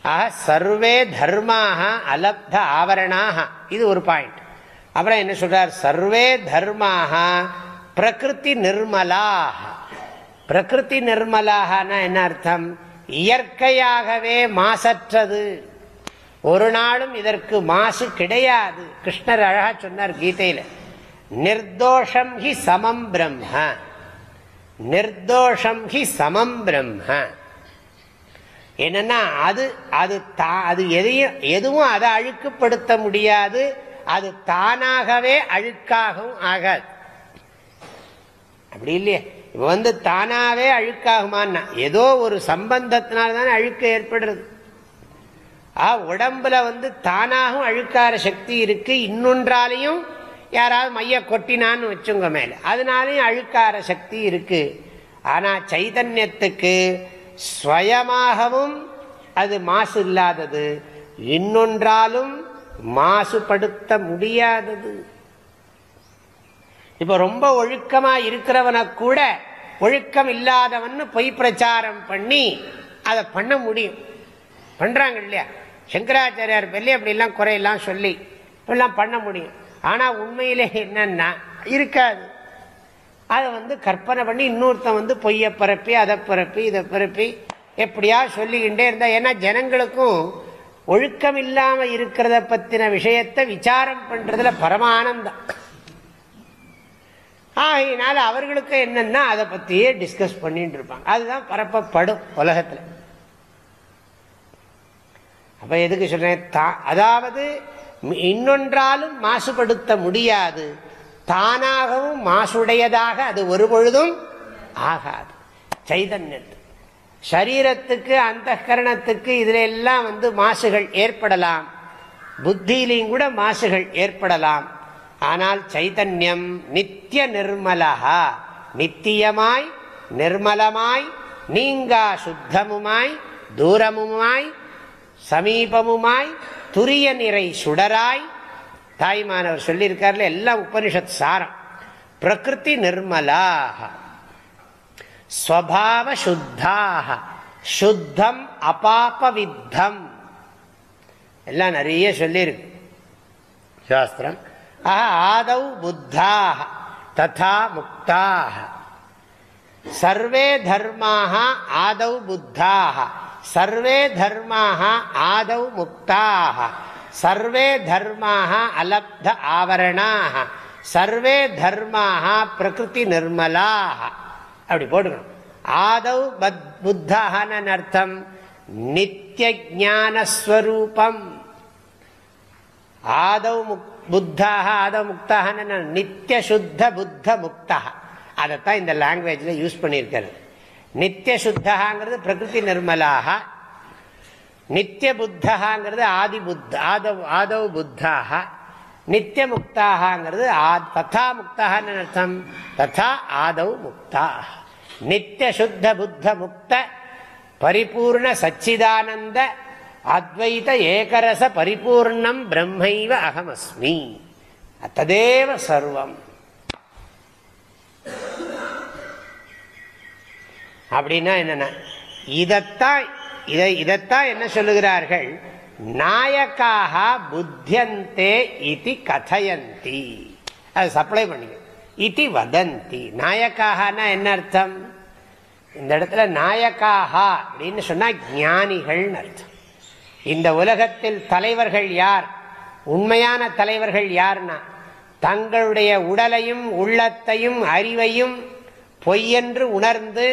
ஆக சர்வே தர்மாக அலப்த ஆவரணாக இது ஒரு பாயிண்ட் அப்புறம் என்ன சொல்றார்? சர்வே தர்மாக பிரகிருதி நிர்மலாக பிரகிருதி நிர்மலாகனா என்ன அர்த்தம்? இயற்கையாகவே மாசற்றது. ஒரு நாளும் இதற்கு மாசு கிடையாது. கிருஷ்ணர் அழகா சொன்னார் கீதையில. நிர்தோஷம் ஹி சமம் பிரம்ம. நிர்தோஷம் ஹி சமம் பிரம்ம. என்னன்னா அது அது அது எதையும் எதுவும் அதை அழுக்குப்படுத்த முடியாது. அது தானாகவே அழுக்காகவும் ஆகாது. அப்படி இல்லையே? இப்ப வந்து தானாகவே அழுக்காகுமான்னா ஏதோ ஒரு சம்பந்தத்தினால்தானே அழுக்கு ஏற்படுறது. ஆ உடம்புல வந்து தானாகவும் அழுக்கார சக்தி இருக்கு. இன்னொன்றாலையும் யாராவது மைய கொட்டினான்னு வச்சுங்க மேல. அதனாலையும் அழுக்கார சக்தி இருக்கு. ஆனா சைதன்யத்துக்கு ஸ்வயமாகவும் அது மாசு இல்லாதது. இன்னொன்றாலும் மாசுபடுத்த முடியாதது. இப்ப ரொம்ப ஒழுக்கமா இருக்கிறவனை கூட ஒழுக்கம் இல்லாதவன் பொய் பிரச்சாரம் பண்ணி அதை பண்ண முடியும். பண்றாங்க இல்லையா? சங்கராச்சாரியார் பெரிய அப்படிலாம் குறையெல்லாம் சொல்லி இப்பெல்லாம் பண்ண முடியும். ஆனா உண்மையிலே என்னன்னா இருக்காது. அதை வந்து கற்பனை பண்ணி இன்னொருத்தன் வந்து பொய்ய பரப்பி அதை பரப்பி இதை பரப்பி எப்படியா சொல்லிக்கிட்டே இருந்தா ஏன்னா ஜனங்களுக்கும் ஒழுக்கம் இல்லாம இருக்கிறத பத்தின விஷயத்தை விசாரம் பண்றதுல பரமானந்தம். ஆகையினால அவர்களுக்கு என்னன்னா அதை பத்தியே டிஸ்கஸ் பண்ணிட்டு இருப்பாங்க. அதுதான் பரப்பப்படும் உலகத்துல. அப்ப எதுக்கு சொல்றேன்? அதாவது இன்னொன்றாலும் மாசுபடுத்த முடியாது. தானாகவும் மாசுடையதாக அது ஒரு பொழுதும் ஆகாது. சைதன்யத்து சரீரத்துக்கு அந்த கரணத்துக்கு இதுல எல்லாம் வந்து மாசுகள் ஏற்படலாம். புத்தியிலையும் கூட மாசுகள் ஏற்படலாம். ஆனால் சைதன்யம் நித்திய நிர்மலகா நித்தியமாய் நிர்மலமாய் நீங்கா சுத்தமுமாய் தூரமுமாய் சமீபமுமாய் துரிய நிறை சுடராய். தாய்மானவர் சொல்லியிருக்காருல எல்லாம் உபனிஷத் சாரம். பிரகிருதி நிர்மலாக ஸ்வபாவ சுத்தாக சுத்தம் அபாப வித்தம். எல்லாம் நிறைய சொல்லியிருக்கு. சாஸ்திரம். ஆதௌ புத்தாக ததா முக்தாக சர்வே தர்மாக ஆதௌ புத்தாக சர்வே தர்மாக ஆதௌ முக்தாக சர்வே தர்மாக அலப்த ஆவரணாக சர்வே தர்மாக பிரகிருதி நிர்மலாக அப்படி போட்டுக்கணும். ஆதவ் புத்தகன அர்த்தம். நித்திய ஜானஸ்வரூபம் ஆதவ் புத்தாக ஆதவ் முக்தாக நித்திய சுத்த புத்த முக்தாக அதைத்தான் இந்த லாங்குவேஜில் யூஸ் பண்ணியிருக்கிறது. நித்திய சுத்தகாங்கிறது பிரகிருதி நிர்மலாக நித்திய புத்தகாங்கிறது ஆதி புத்த ஆதவ் ஆதவ் புத்தாக நித்திய முக்தாகங்கிறது ததா முக்தான்னு அர்த்தம்? ததா ஆதவ் முக்தா நித்திய சுத்த புத்த முக்த பரிபூர்ண சச்சிதானந்த அத்வைத ஏகரச பரிபூர்ணம் பிரம்மைவ அகமஸ்மி. ததேவ சர்வம். அப்படின்னா என்னென்ன இதைத்தான் இதை இதைத்தான் என்ன சொல்லுகிறார்கள்? நாயக்காக புத்தியந்தே இது கதையந்தி. அது சப்ளை பண்ணிக்க இது வதந்தி. நாயக்காகனா என்ன அர்த்தம்? இந்த இடத்துல நாயக்காக அப்படின்னு சொன்னால் ஞானிகள் அர்த்தம். இந்த உலகத்தில் தலைவர்கள் யார்? உண்மையான தலைவர்கள் யார்னா தங்களுடைய உடலையும் உள்ளத்தையும் அறிவையும் பொய்யென்று உணர்ந்து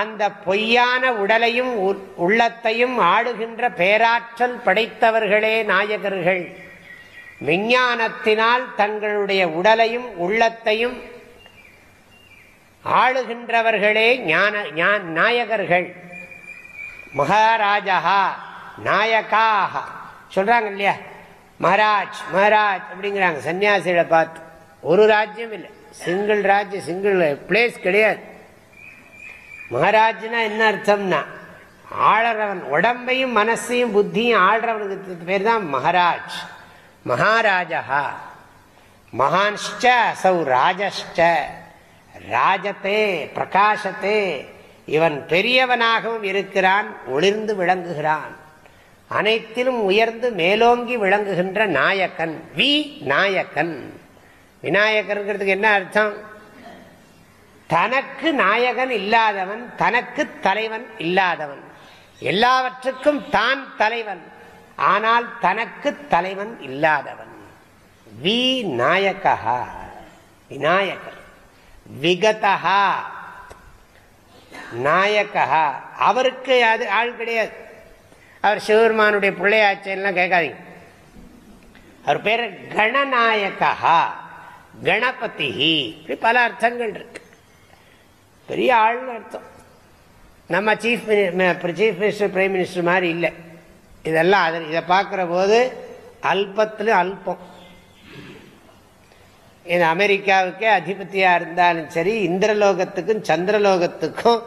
அந்த பொய்யான உடலையும் உள்ளத்தையும் ஆடுகின்ற பேராற்றல் படைத்தவர்களே நாயகர்கள். விஞ்ஞானத்தினால் தங்களுடைய உடலையும் உள்ளத்தையும் ஆளுகின்றவர்களே ஞான நாயகர்கள். மகாராஜா நாயகாக சொல்றாங்க இல்லையா மகாராஜ் மகாராஜ் அப்படிங்கிறாங்க. சன்னியாசிகளை பார்த்து. ஒரு ராஜ்யம் இல்லை. சிங்கிள் ராஜ்யம் சிங்கிள் பிளேஸ் கிடையாது. மகாராஜ்னா என்ன அர்த்தம்னா ஆளறவன் உடம்பையும் மனசையும் புத்தியும் ஆள்றவனுக்கு பேர் தான் மகாராஜ். மகாராஜா மகான்ஷ்ட அசௌ ராஜஷ்ட ராஜத்தே பிரகாசத்தே இவன் பெரியவனாகவும் இருக்கிறான் ஒளிர்ந்து விளங்குகிறான். அனைத்திலும் உயர்ந்து மேலோங்கி விளங்குகின்ற நாயக்கன் வி நாயக்கன் விநாயகருங்கிறதுக்கு என்ன அர்த்தம்? தனக்கு நாயகன் இல்லாதவன் தனக்கு தலைவன் இல்லாதவன். எல்லாவற்றுக்கும் தான் தலைவன் ஆனால் தனக்கு தலைவன் இல்லாதவன். வி நாயகா விநாயகர். விகதா நாயகா. அவருக்கு அது ஆள் கிடையாது. அவர் சிவபெருமானுடைய பிள்ளையாச்செல்லாம் கேட்காதீங்க. அவர் பேர் கணநாயகா கணபதி இப்படி பல அர்த்தங்கள் இருக்கு. பெரிய ஆள்னு அர்த்தம். நம்ம chief chief minister prime minister மாதிரி இல்லை. இதெல்லாம் அது இதை பார்க்குற போது அல்பத்தில் அல்பம். இது அமெரிக்காவுக்கே அதிபதியாக இருந்தாலும் சரி இந்திரலோகத்துக்கும் சந்திரலோகத்துக்கும்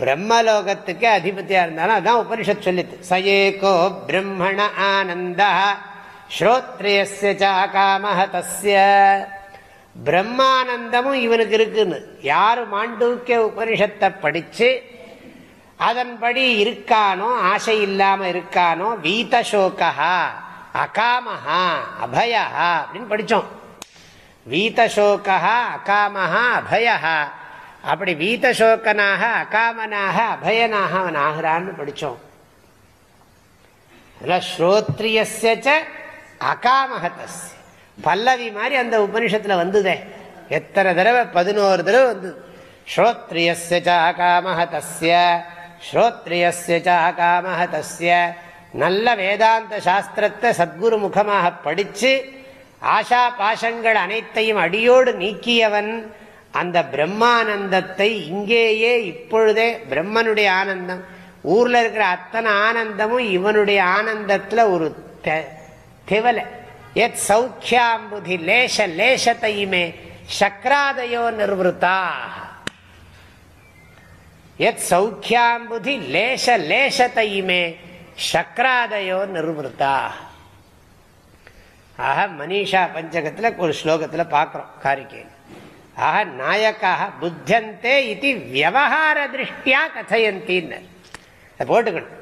பிரம்மலோகத்துக்கே அதிபதியாக இருந்தாலும் அதான் உபனிஷத் சொல்லித்து சயேகோ பிரம்மண ஆனந்த ஸ்ரோத்ரேயசாமஹ தஸ்ய. பிரம்மானந்தமும் இவனுக்கு இருக்குன்னு. யாரு மாண்டூக்கிய உபனிஷத்தை படிச்சு அதன்படி இருக்கானோ ஆசை இல்லாம இருக்கானோ வீதசோகா அகாமஹா அபயா அப்படின்னு படிச்சோம். வீதசோகா அகாமஹா அபயா அப்படி வீதசோக்கனாக அகாமனாக அபயனாக அவன் ஆகிறான்னு படித்தோம் அதில் ஸ்ரோத்ரியச அகாமகத்தஸ் பல்லவி மாதிரி அந்த உபனிஷத்தில் வந்ததே. எத்தனை தடவை? பதினோரு தடவை வந்தது. ஸ்ரோத்ரியச அகாமகதஸ்ய ஸ்ரோத்ரியச அகாமகதஸ்ய நல்ல வேதாந்த சாஸ்திரத்தை சத்குரு முகமாக படித்து ஆஷா பாஷங்கள் அனைத்தையும் அடியோடு நீக்கியவன் அந்த பிரம்மானந்தத்தை இங்கேயே இப்பொழுதே பிரம்மனுடைய ஆனந்தம் ஊர்ல இருக்கிற அத்தனை ஆனந்தமும் இவனுடைய ஆனந்தத்துல ஒரு திவலை. எத் சௌக்கியாம்புதி லேச லேசத்தையுமே சக்கராதயோ நிர்வத்தா எத் சௌக்கியாம்புதி லேச லேசத்தையுமே சக்கராதயோ நிர்வத்தா ஆக மனிஷா பஞ்சகத்தில் ஒரு ஸ்லோகத்தில் பார்க்குறோம் காரிக்கேன் ஆக நாயக்காக புத்தியந்தே இது வியவஹார திருஷ்டியா கதையந்தின்னு போட்டுக்கணும்.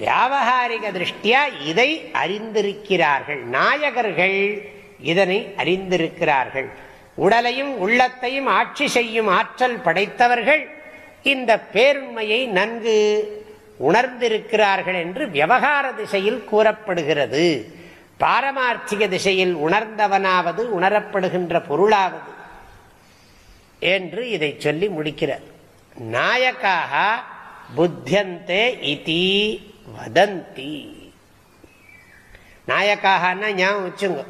வியாபகாரிக திருஷ்டியா இதை அறிந்திருக்கிறார்கள். நாயகர்கள் இதனை அறிந்திருக்கிறார்கள். உடலையும் உள்ளத்தையும் ஆட்சி செய்யும் ஆற்றல் படைத்தவர்கள் இந்த பேருண்மையை நன்கு உணர்ந்திருக்கிறார்கள் என்று விவகார திசையில் கூறப்படுகிறது. பாரமார்த்திக திசையில் உணர்ந்தவனாவது உணரப்படுகின்ற பொருளாவது என்று இதை சொல்லி முடிக்கிறார். நாயக்காக புத்தியந்தே இதி வதந்தி. நாயக்காகனா ஞாபகம் வச்சுங்க.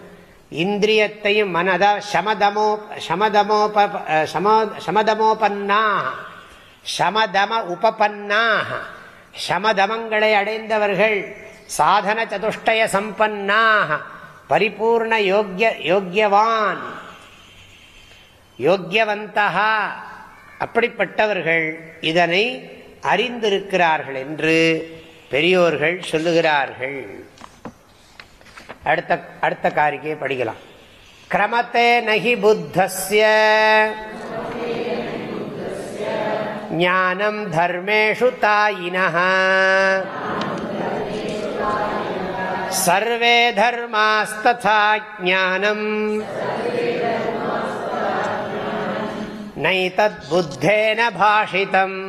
இந்திரியத்தையும் மனதா சமதமோ சமதமோப சமதமோபன்னா சமதம உபபன்னாக சமதமங்களை அடைந்தவர்கள் சாதன சதுஷ்டய சம்பன்னாக பரிபூர்ண யோக்கிய யோக்கியவான் யோக்கியவந்தகா அப்படிப்பட்டவர்கள் இதனை அறிந்திருக்கிறார்கள் என்று பெரியோர்கள் சொல்லுகிறார்கள் அடுத்த அடுத்த காரிக்கையை படிக்கலாம் கிரமத்தே நகி புத்தஸ்ய ஞானம் தர்மேஷு தாயினः சர்வே தர்மாஸ்ததா ஞானம் नैतद्बुद्धेन भाषितम्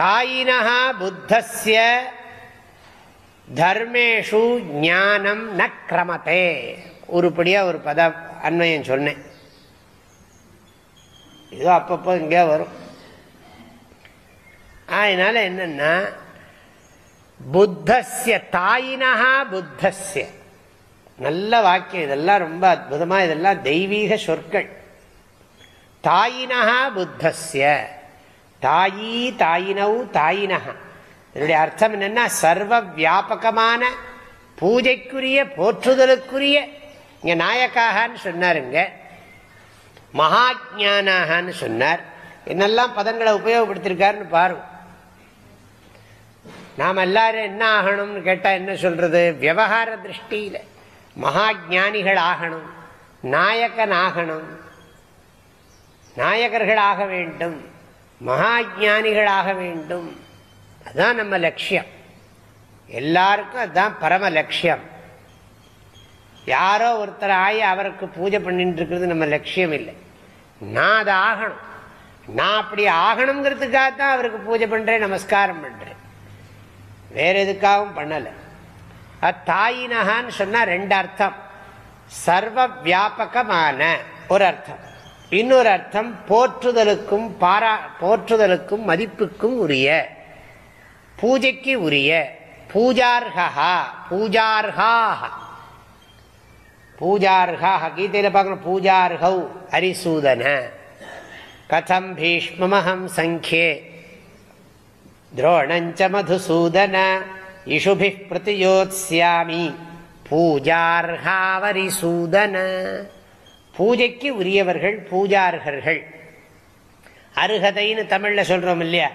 தாயினா புத்தஸ்ய தர்மேஷு ஞானம் ந கிரமத்தே உருப்படியா ஒரு பத அன்வயம் சொன்னேன். இதோ அப்பப்போ இங்கே வரும். அதனால என்னன்னா புத்தஸ்ய தாயினா புத்தஸ்ய. நல்ல வாக்கியம் இதெல்லாம் ரொம்ப அற்புதமாக இதெல்லாம் தெய்வீக சொற்கள். தாயினா புத்தஸ்ய. தாயி தாயினவு தாயினஹா. இதனுடைய அர்த்தம் என்னன்னா சர்வ வியாபகமான பூஜைக்குரிய போற்றுதலுக்குரிய இங்க நாயக்காகன்னு சொன்னாருங்க மகாஜானாகன்னு சொன்னார். என்னெல்லாம் பதங்களை உபயோகப்படுத்திருக்காருன்னு பாருங்க நாம் எல்லாரும் என்ன ஆகணும்னு கேட்டால் என்ன சொல்றது? விவகார திருஷ்டியில். மகா ஜானிகள் ஆகணும். நாயக்கன் ஆகணும். நாயகர்கள் ஆக வேண்டும். மகா ஜானிகள் வேண்டும். அதுதான் நம்ம லட்சியம். எல்லாருக்கும் அதுதான் பரம லட்சியம். யாரோ ஒருத்தர் ஆகி அவருக்கு பூஜை பண்ணிட்டு இருக்கிறது நம்ம லட்சியம் இல்லை நான் அதை ஆகணும். நான் அப்படி ஆகணுங்கிறதுக்காக தான் அவருக்கு பூஜை பண்றேன் நமஸ்காரம் பண்றேன். வேற எதுக்காகவும் பண்ணலை. தாயினகான்னு சொன்னா ரெண்டு அர்த்தம். சர்வ வியாபகமான ஒரு அர்த்தம். இன்னொரு அர்த்தம் போற்றுதலுக்கும் பாரா போற்றுதலுக்கும் மதிப்புக்கும் உரிய பூஜைக்கு உரிய பூஜார்ஹா பூஜார்ஹாக பூஜார்ஹாக கீதையில் பார்க்கணும் பூஜார்ஹவ் அரிசூதன. கதம் பீஷ்மமஹம் சங்கே. துரோணஞ்ச மதுசூதன. இஷுபி பிரதியோத்ஸ்யாமி. பூஜார்ஹாவரிசூதன. பூஜைக்கு உரியவர்கள் பூஜார்கர்கள். அருகதைன்னு தமிழ்ல சொல்றோம் இல்லையா?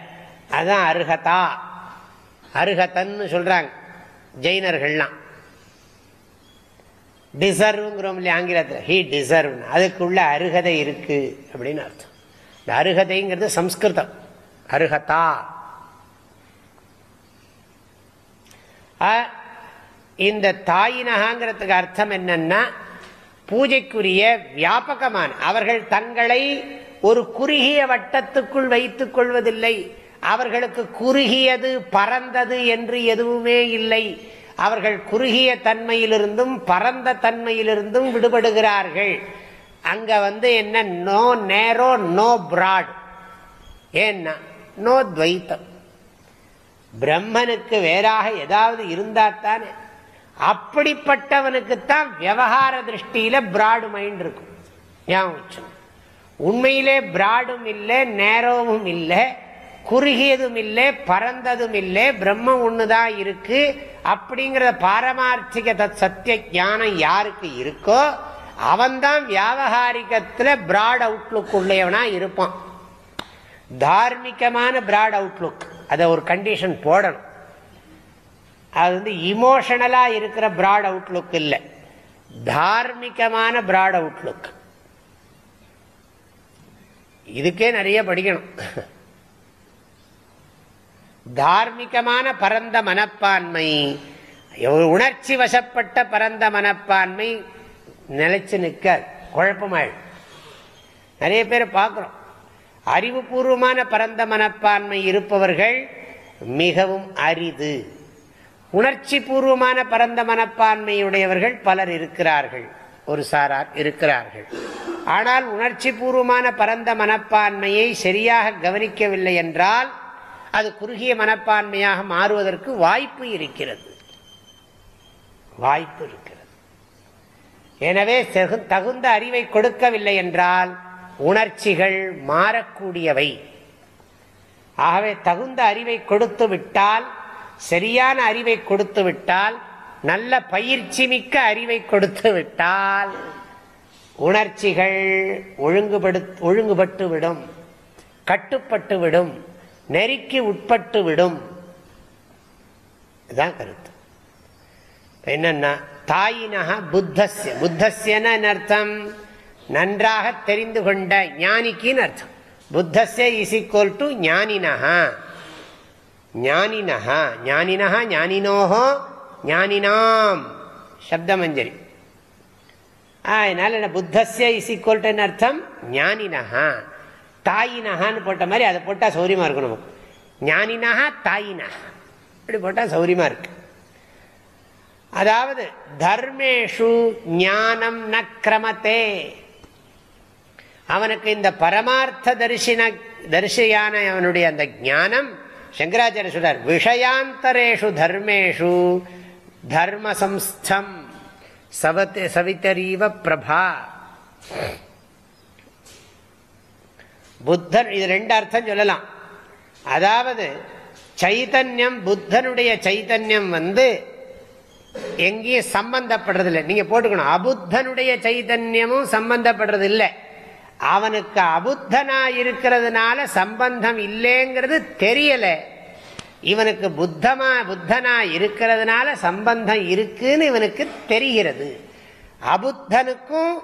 அதான் அருகதா. அருகதன்னு சொல்றாங்க ஜெயினர்கள்லாம் டிசர்வ்ங்கிறோம் இல்லையா ஆங்கிலத்தில்? ஹி டிசர்வ் அதுக்குள்ள அருகதை இருக்கு அப்படின்னு அர்த்தம். இந்த அருகதைங்கிறது சம்ஸ்கிருதம். அருகதா. இந்த தாயினகாங்கிறதுக்கு அர்த்தம் என்னன்னா பூஜைக்குரிய வியாபகமான. அவர்கள் தங்களை ஒரு குறுகிய வட்டத்துக்குள் வைத்துக் கொள்வதில்லை. அவர்களுக்கு குறுகியது பறந்தது என்று எதுவுமே இல்லை. அவர்கள் குறுகிய தன்மையிலிருந்தும் பரந்த தன்மையிலிருந்தும் விடுபடுகிறார்கள். அங்க வந்து என்ன? நோ நேரோ நோ பிராட். ஏன்னா நோ துவைத்தம். பிரம்மனுக்கு வேறாக ஏதாவது இருந்தாத்தானே அப்படிப்பட்டவனுக்குத்தான் விவகார திருஷ்டியில பிராடு மைண்ட் இருக்கும். ஞாபகம் உண்மையிலே பிராடும் இல்லை நேரோவும் இல்லை குறுகியதும் இல்லை பறந்ததும் இல்லை பிரம்மம் ஒண்ணுதான் இருக்கு அப்படிங்கிற பாரமார்த்திக சத்திய ஞானம் யாருக்கு இருக்கோ அவன்தான் வியாபகாரிகத்துல பிராட் அவுட்லுக் உள்ளவனா இருப்பான். தார்மிகமான பிராட் அவுட்லுக் அதை ஒரு கண்டிஷன் போடணும். அது வந்து இமோஷனலா இருக்கிற பிராட் அவுட்லுக் இல்லை. தார்மிகமான பிராட் அவுட்லுக் இதுக்கே நிறைய படிக்கணும். தார்மிகமான பரந்த மனப்பான்மை உணர்ச்சி வசப்பட்ட பரந்த மனப்பான்மை நிலைச்சு நிற்க குழப்பமாயிடும் நிறைய பேர் பார்க்குறோம். அறிவுபூர்வமான பரந்த மனப்பான்மை இருப்பவர்கள் மிகவும் அரிது. உணர்ச்சி பூர்வமான பரந்த மனப்பான்மையுடையவர்கள் பலர் இருக்கிறார்கள். ஒரு சாரார் இருக்கிறார்கள். ஆனால் உணர்ச்சி பூர்வமான பரந்த மனப்பான்மையை சரியாக கவனிக்கவில்லை என்றால் அது குறுகிய மனப்பான்மையாக மாறுவதற்கு வாய்ப்பு இருக்கிறது. வாய்ப்பு இருக்கிறது. எனவே தகுந்த அறிவை கொடுக்கவில்லை என்றால் உணர்ச்சிகள் மாறக்கூடியவை. ஆகவே தகுந்த அறிவை கொடுத்து விட்டால் சரியான அறிவை கொடுத்து விட்டால் நல்ல பயிற்சி மிக்க அறிவை கொடுத்து விட்டால் உணர்ச்சிகள் ஒழுங்குபடு ஒழுங்குபட்டு விடும் கட்டுப்பட்டு விடும் நெருக்கி உட்பட்டு விடும். இதுதான் கருத்து. என்னன்னா தாயினஹா புத்தஸ்ய. புத்தஸ்யன அர்த்தம்? நன்றாக தெரிந்து கொண்ட ஞானிக்குன்னு அர்த்தம். புத்தஸ்ய இஸ் ஈக்குவல் டு ஞானினஹா. ஞானினஹா ஞானினஹா ஞானினோஹோ ஞானினாம். சப்தமஞ்சரி. அதனால என்ன புத்தஸ்ய இஸ் ஈக்குவல் டு அர்த்தம்? ஞானினஹா. தாயினஹான்னு போட்ட மாதிரி அதை போட்டால் சௌரியமாக இருக்கும் நமக்கு. ஞானினஹா தாயினஹா. இப்படி போட்டால் சௌரியமாக இருக்கு. அதாவது தர்மேஷு ஞானம் ந கிரமத்தே. அவனுக்கு இந்த பரமார்த்த தரிசன தரிசையான அவனுடைய அந்த ஞானம் சங்கராச்சாரிய சொல்றார் விஷயாந்தரேஷு தர்மேஷு தர்மசம்ஸ்தம் சவத் சவித்தரீவ பிரபா. புத்தன் இது ரெண்டு அர்த்தம் சொல்லலாம். அதாவது சைத்தன்யம் புத்தனுடைய சைத்தன்யம் வந்து எங்கேயும் சம்பந்தப்படுறதில்லை. நீங்க போட்டுக்கணும் அபுத்தனுடைய சைத்தன்யமும் சம்பந்தப்படுறது இல்லை அவனுக்கு அபுத்தனா இருக்கிறதுனால சம்பந்தம் இல்லைங்கிறது தெரியல. இவனுக்கு புத்தமா புத்தனா இருக்கிறதுனால சம்பந்தம் இருக்குன்னு இவனுக்கு தெரிகிறது. அபுத்தனுக்கும்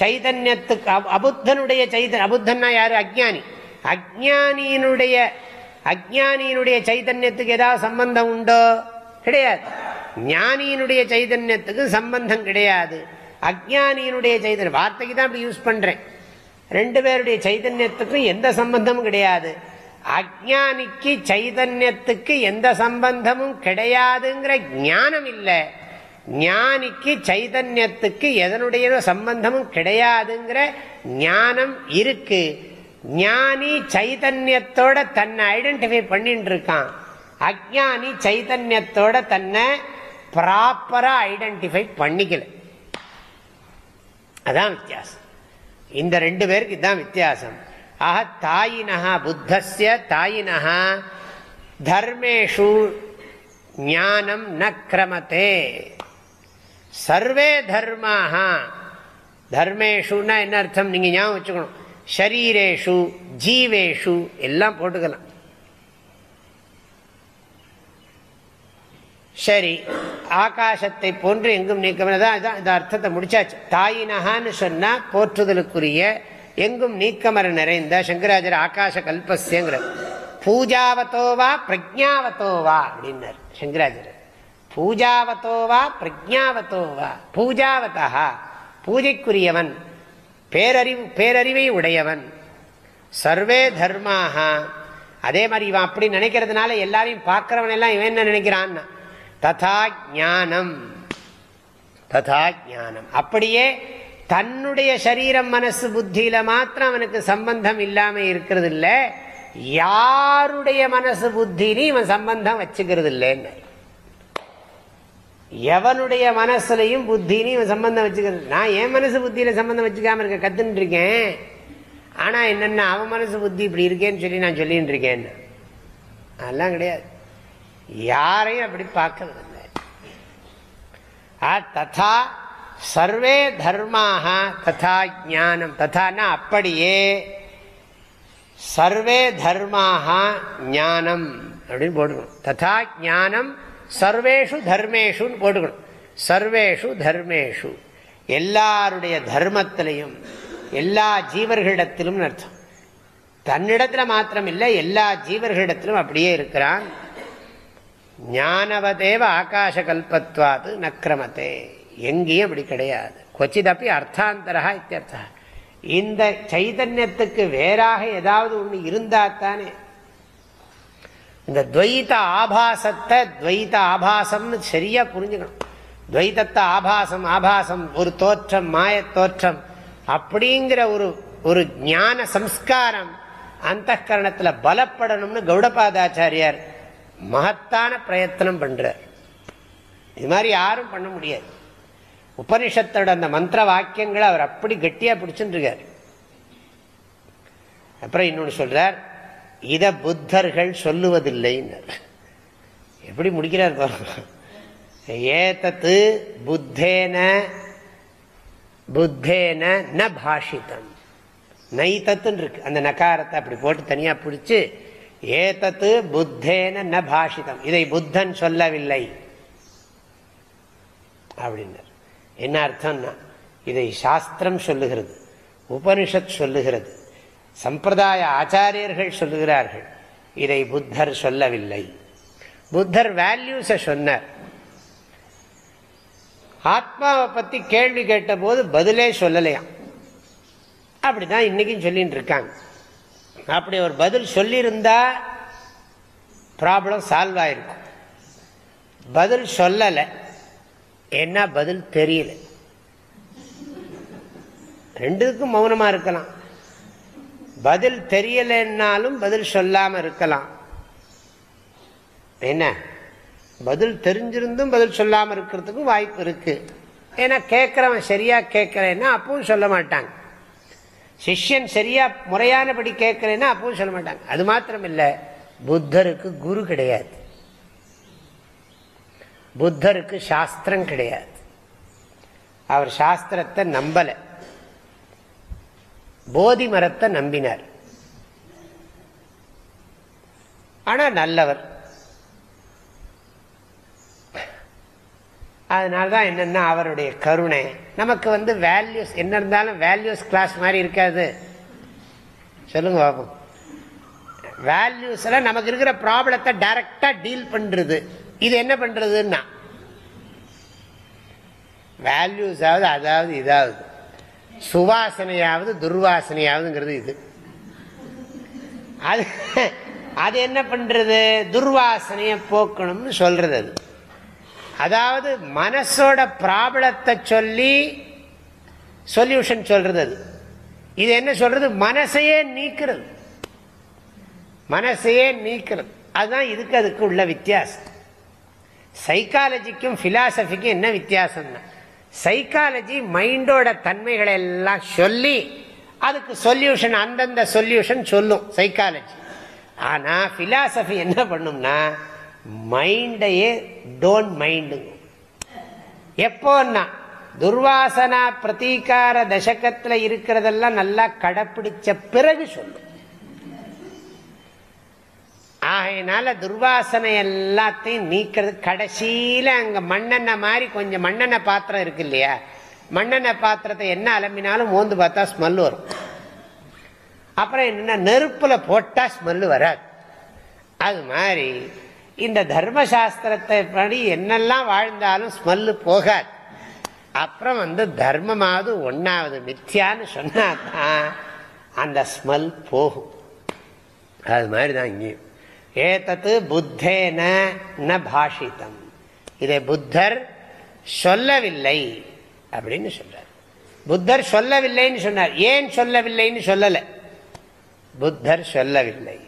சைதன்யத்துக்கு அபுத்தனுடைய சைதன் அபுத்தன்னா யாரு? அஜானி அஜானியினுடைய அஜானியினுடைய சைதன்யத்துக்கு ஏதாவது சம்பந்தம் உண்டோ? கிடையாது. ஞானியினுடைய சைதன்யத்துக்கு சம்பந்தம் கிடையாது. அஜானியினுடைய சைதன்யம் வார்த்தைக்கு தான் அப்படி யூஸ் பண்றேன். ரெண்டு பேருடைய சைதன்யத்துக்கும் எந்த சம்பந்தமும் கிடையாது. அஜானிக்கு சைதன்யத்துக்கு எந்த சம்பந்தமும் கிடையாதுங்கிற ஞானம் இல்லை. ஞானிக்கு சைதன்யத்துக்கு எதனுடைய சம்பந்தமும் கிடையாதுங்கிற ஞானம் இருக்கு. ஞானி சைதன்யத்தோட தன்னை ஐடென்டிஃபை பண்ணிட்டு இருக்கான். அஜானி சைதன்யத்தோட தன்னை ப்ராப்பரா ஐடென்டிஃபை பண்ணிக்கல. அதான் வித்தியாசம். இந்த ரெண்டு பேருக்கு இதுதான் வித்தியாசம். ஆக தாயினஹா புத்தஸ்ய தாயினஹா தர்மேஷு ஞானம் ந கிரமத்தே. சர்வே தர்மாக தர்மேஷுன்னா என்ன அர்த்தம்? நீங்க ஞாபகம் வச்சுக்கணும். ஷரீரேஷு ஜீவேஷு எல்லாம் போட்டுக்கலாம். சரி ஆகாசத்தை போன்று எங்கும் நீக்கமதான் இந்த அர்த்தத்தை முடிச்சாச்சு. தாயினகான்னு சொன்னால் போற்றுதலுக்குரிய எங்கும் நீக்கமர நிறைந்த சங்கராஜர் ஆகாச கல்பஸ்யங்கிற பூஜாவத்தோவா பிரஜாவத்தோவா அப்படின்னார் சங்கராஜர் பூஜாவத்தோவா பிரஜாவத்தோவா பூஜாவதா பூஜைக்குரியவன் பேரறிவு பேரறிவை உடையவன் சர்வே தர்மாக அதே மாதிரி இவன் அப்படி நினைக்கிறதுனால எல்லாரையும் பார்க்குறவன் எல்லாம் இவன் என்ன நினைக்கிறான்னா ததா ஞானம் ததா ஞானம் அப்படியே தன்னுடைய சரீரம் மனசு புத்தியில மாத்திரம் அவனுக்கு சம்பந்தம் இல்லாம இருக்கிறது இல்லை யாருடைய மனசு புத்தியிலும் இவன் சம்பந்தம் வச்சுக்கிறது இல்லைன்னு எவனுடைய மனசுலையும் புத்தினி இவன் சம்பந்தம் வச்சுக்கிறது நான் என் மனசு புத்தியில சம்பந்தம் வச்சுக்காம இருக்க கத்துன்னு இருக்கேன். ஆனா என்னென்ன அவன் மனசு புத்தி இப்படி இருக்கேன்னு சொல்லி நான் சொல்லிட்டு இருக்கேன் அதெல்லாம் கிடையாது. யாரையும் அப்படி பார்க்கறது இல்லை ததா சர்வே தர்மாக ததா ஜானம் ததானா அப்படியே சர்வே தர்மாக ஞானம் அப்படின்னு போட்டுக்கணும். ததா ஞானம் சர்வேஷு தர்மேஷுன்னு போட்டுக்கணும். சர்வேஷு தர்மேஷு. எல்லாருடைய தர்மத்திலையும் எல்லா ஜீவர்களிடத்திலும் அர்த்தம். தன்னிடத்தில் மாத்திரம் இல்லை எல்லா ஜீவர்களிடத்திலும் அப்படியே இருக்கிறான். ஞானவதேவ ஆகாச கல்பத்வாது நக்கிரமத்தே எங்கேயும் அப்படி கிடையாது. கொச்சிதப்பி அர்த்தாந்தரா இத்தியர்த்தா. இந்த சைதன்யத்துக்கு வேறாக ஏதாவது ஒன்று இருந்தா தானே. இந்த துவைத்த ஆபாசத்தை துவைத்த ஆபாசம்னு சரியா புரிஞ்சுக்கணும். துவைத்தத்தை ஆபாசம் ஆபாசம் ஒரு தோற்றம் மாய தோற்றம் அப்படிங்கிற ஒரு ஒரு ஞான சம்ஸ்காரம் அந்த கரணத்தில் பலப்படணும்னு கௌடபாதாச்சாரியார் மகத்தான பிரயத்தனம் பண்றார். இது மாதிரி யாரும் பண்ண முடியாது. உபனிஷத்தோட அந்த மந்திர வாக்கியங்களை அவர் அப்படி கெட்டியா பிடிச்சுருக்கார் அப்புறம் இன்னொன்று சொல்றார் இத புத்தர்கள் சொல்லுவதில்லைன்னு எப்படி முடிக்கிறார் ஏதத்து புத்தேன புத்தேன ந பாஷிதம். நைத்தத்துன்னு இருக்கு அந்த நகாரத்தை அப்படி போட்டு தனியா பிடிச்சு ஏதத்து புத்தேன ந பாஷிதம். இதை புத்தன் சொல்லவில்லை. அப்படின்னார். என்ன அர்த்தம்னா இதை சாஸ்திரம் சொல்லுகிறது உபனிஷத் சொல்லுகிறது சம்பிரதாய ஆச்சாரியர்கள் சொல்லுகிறார்கள் இதை புத்தர் சொல்லவில்லை. புத்தர் வேல்யூஸை சொன்னார். ஆத்மாவை பற்றி கேள்வி கேட்டபோது பதிலே சொல்லலையாம். அப்படிதான் இன்னைக்கும் சொல்லிட்டு இருக்காங்க அப்படி ஒரு பதில் சொல்லியிருந்தா ப்ராப்ளம் சால்வ் ஆயிருக்கும். பதில் சொல்லலை. என்ன பதில் தெரியல. ரெண்டுக்கும் மௌனமா இருக்கலாம். பதில் தெரியலன்னாலும் பதில் சொல்லாம இருக்கலாம். என்ன? பதில் தெரிஞ்சிருந்தும் பதில் சொல்லாம இருக்கிறதுக்கும் வாய்ப்பு இருக்கு. ஏன்னா கேட்குறவன் சரியா கேட்கலன்னா அப்பவும் சொல்ல மாட்டாங்க. சிஷ்யன் சரியா முறையானபடி கேட்கலன்னா அப்பவும் சொல்ல மாட்டாங்க. அது மாத்திரம் இல்லை புத்தருக்கு குரு கிடையாது. புத்தருக்கு சாஸ்திரம் கிடையாது. அவர் சாஸ்திரத்தை நம்பல. போதி மரத்தை நம்பினார். ஆனா நல்லவர். அதனால்தான் என்னென்னா அவருடைய கருணை. நமக்கு வந்து வேல்யூஸ் என்ன இருந்தாலும் வேல்யூஸ் கிளாஸ் மாதிரி இருக்காது. சொல்லுங்க பாபம் வேல்யூஸில் நமக்கு இருக்கிற ப்ராப்ளத்தை டைரக்டாக டீல் பண்ணுறது இது என்ன பண்ணுறதுன்னா வேல்யூஸாவது அதாவது இதாவது. சுவாசனையாவது துர்வாசனையாவதுங்கிறது இது. அது அது என்ன பண்ணுறது துர்வாசனையை போக்கணும்னு சொல்கிறது அது. அதாவது மனசோட ப்ராப்ளத்தை சொல்லி சொல்யூஷன் சொல்றது அது. இது என்ன சொல்றது? மனசையே நீக்கிறது. மனசையே நீக்கிறது. அதுதான் இதுக்கு அதுக்கு உள்ள வித்தியாசம். சைக்காலஜிக்கும் பிலாசபிக்கும் என்ன வித்தியாசம்னா சைக்காலஜி மைண்டோட தன்மைகளை எல்லாம் சொல்லி அதுக்கு சொல்யூஷன் அந்தந்த சொல்யூஷன் சொல்லும் சைக்காலஜி ஆனா பிலாசபி என்ன பண்ணும்னா மைண்டையே டோன்ட் மைண்டு. எப்போன்னா துர்வாசனா பிரதீகார தசகத்தில் இருக்கிறதெல்லாம் நல்லா கடைப்பிடிச்ச பிறகு சொல்லும். ஆகையினால துர்வாசனை எல்லாத்தையும் நீக்கிறது கடைசியில அங்க மண்ணெண்ணெய் மாதிரி கொஞ்சம் மண்ணெண்ணெய் பாத்திரம் இருக்கு இல்லையா? மண்ணெண்ணெய் பாத்திரத்தை என்ன அலம்பினாலும் மோந்து பார்த்தா ஸ்மெல் வரும். அப்புறம் என்னன்னா நெருப்புல போட்டா ஸ்மெல் வராது. அது மாதிரி இந்த தர்மசாஸ்திரத்தை படி என்னெல்லாம் வாழ்ந்தாலும் ஸ்மெல்லு போகாது. அப்புறம் வந்து தர்மமாவது ஒன்னாவது மித்தியான்னு சொன்னாதான் அந்த ஸ்மெல் போகும். அது மாதிரி தான் இங்கேயும். ஏத்தத்து புத்தேன ந பாஷிதம். இதை புத்தர் சொல்லவில்லை அப்படின்னு சொல்றார். புத்தர் சொல்லவில்லைன்னு சொன்னார். ஏன் சொல்லவில்லைன்னு சொல்லலை? புத்தர் சொல்லவில்லை.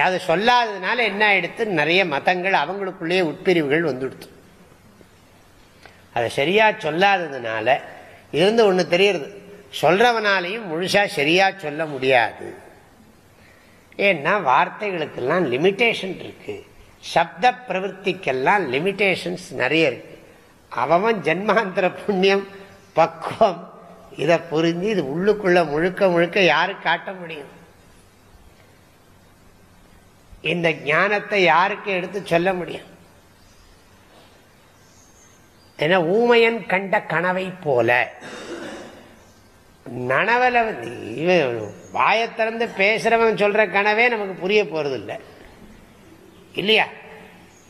அது சொல்லாததுனால என்ன ஆயிடுத்து? நிறைய மதங்கள் அவங்களுக்குள்ளேயே உட்பிரிவுகள் வந்துடுத்து. அதை சரியா சொல்லாததுனால இருந்து ஒன்று தெரியுது சொல்றவனாலையும் முழுசா சரியா சொல்ல முடியாது. ஏன்னா வார்த்தைகளுக்கெல்லாம் லிமிட்டேஷன் இருக்கு. சப்த பிரவருத்திக்கெல்லாம் லிமிட்டேஷன்ஸ் நிறைய இருக்கு. அவன் ஜென்மாந்திர புண்ணியம் பக்குவம் இதை புரிஞ்சு இது உள்ளுக்குள்ள முழுக்க முழுக்க யாரு காட்ட முடியும்? இந்த ஞானத்தை யாருக்கு எடுத்து சொல்ல முடியும்? ஏன்னா ஊமையன் கண்ட கனவை போல. நனவல வாயை திறந்து பேசுறவன் சொல்ற கனவே நமக்கு புரிய போறது இல்லை இல்லையா?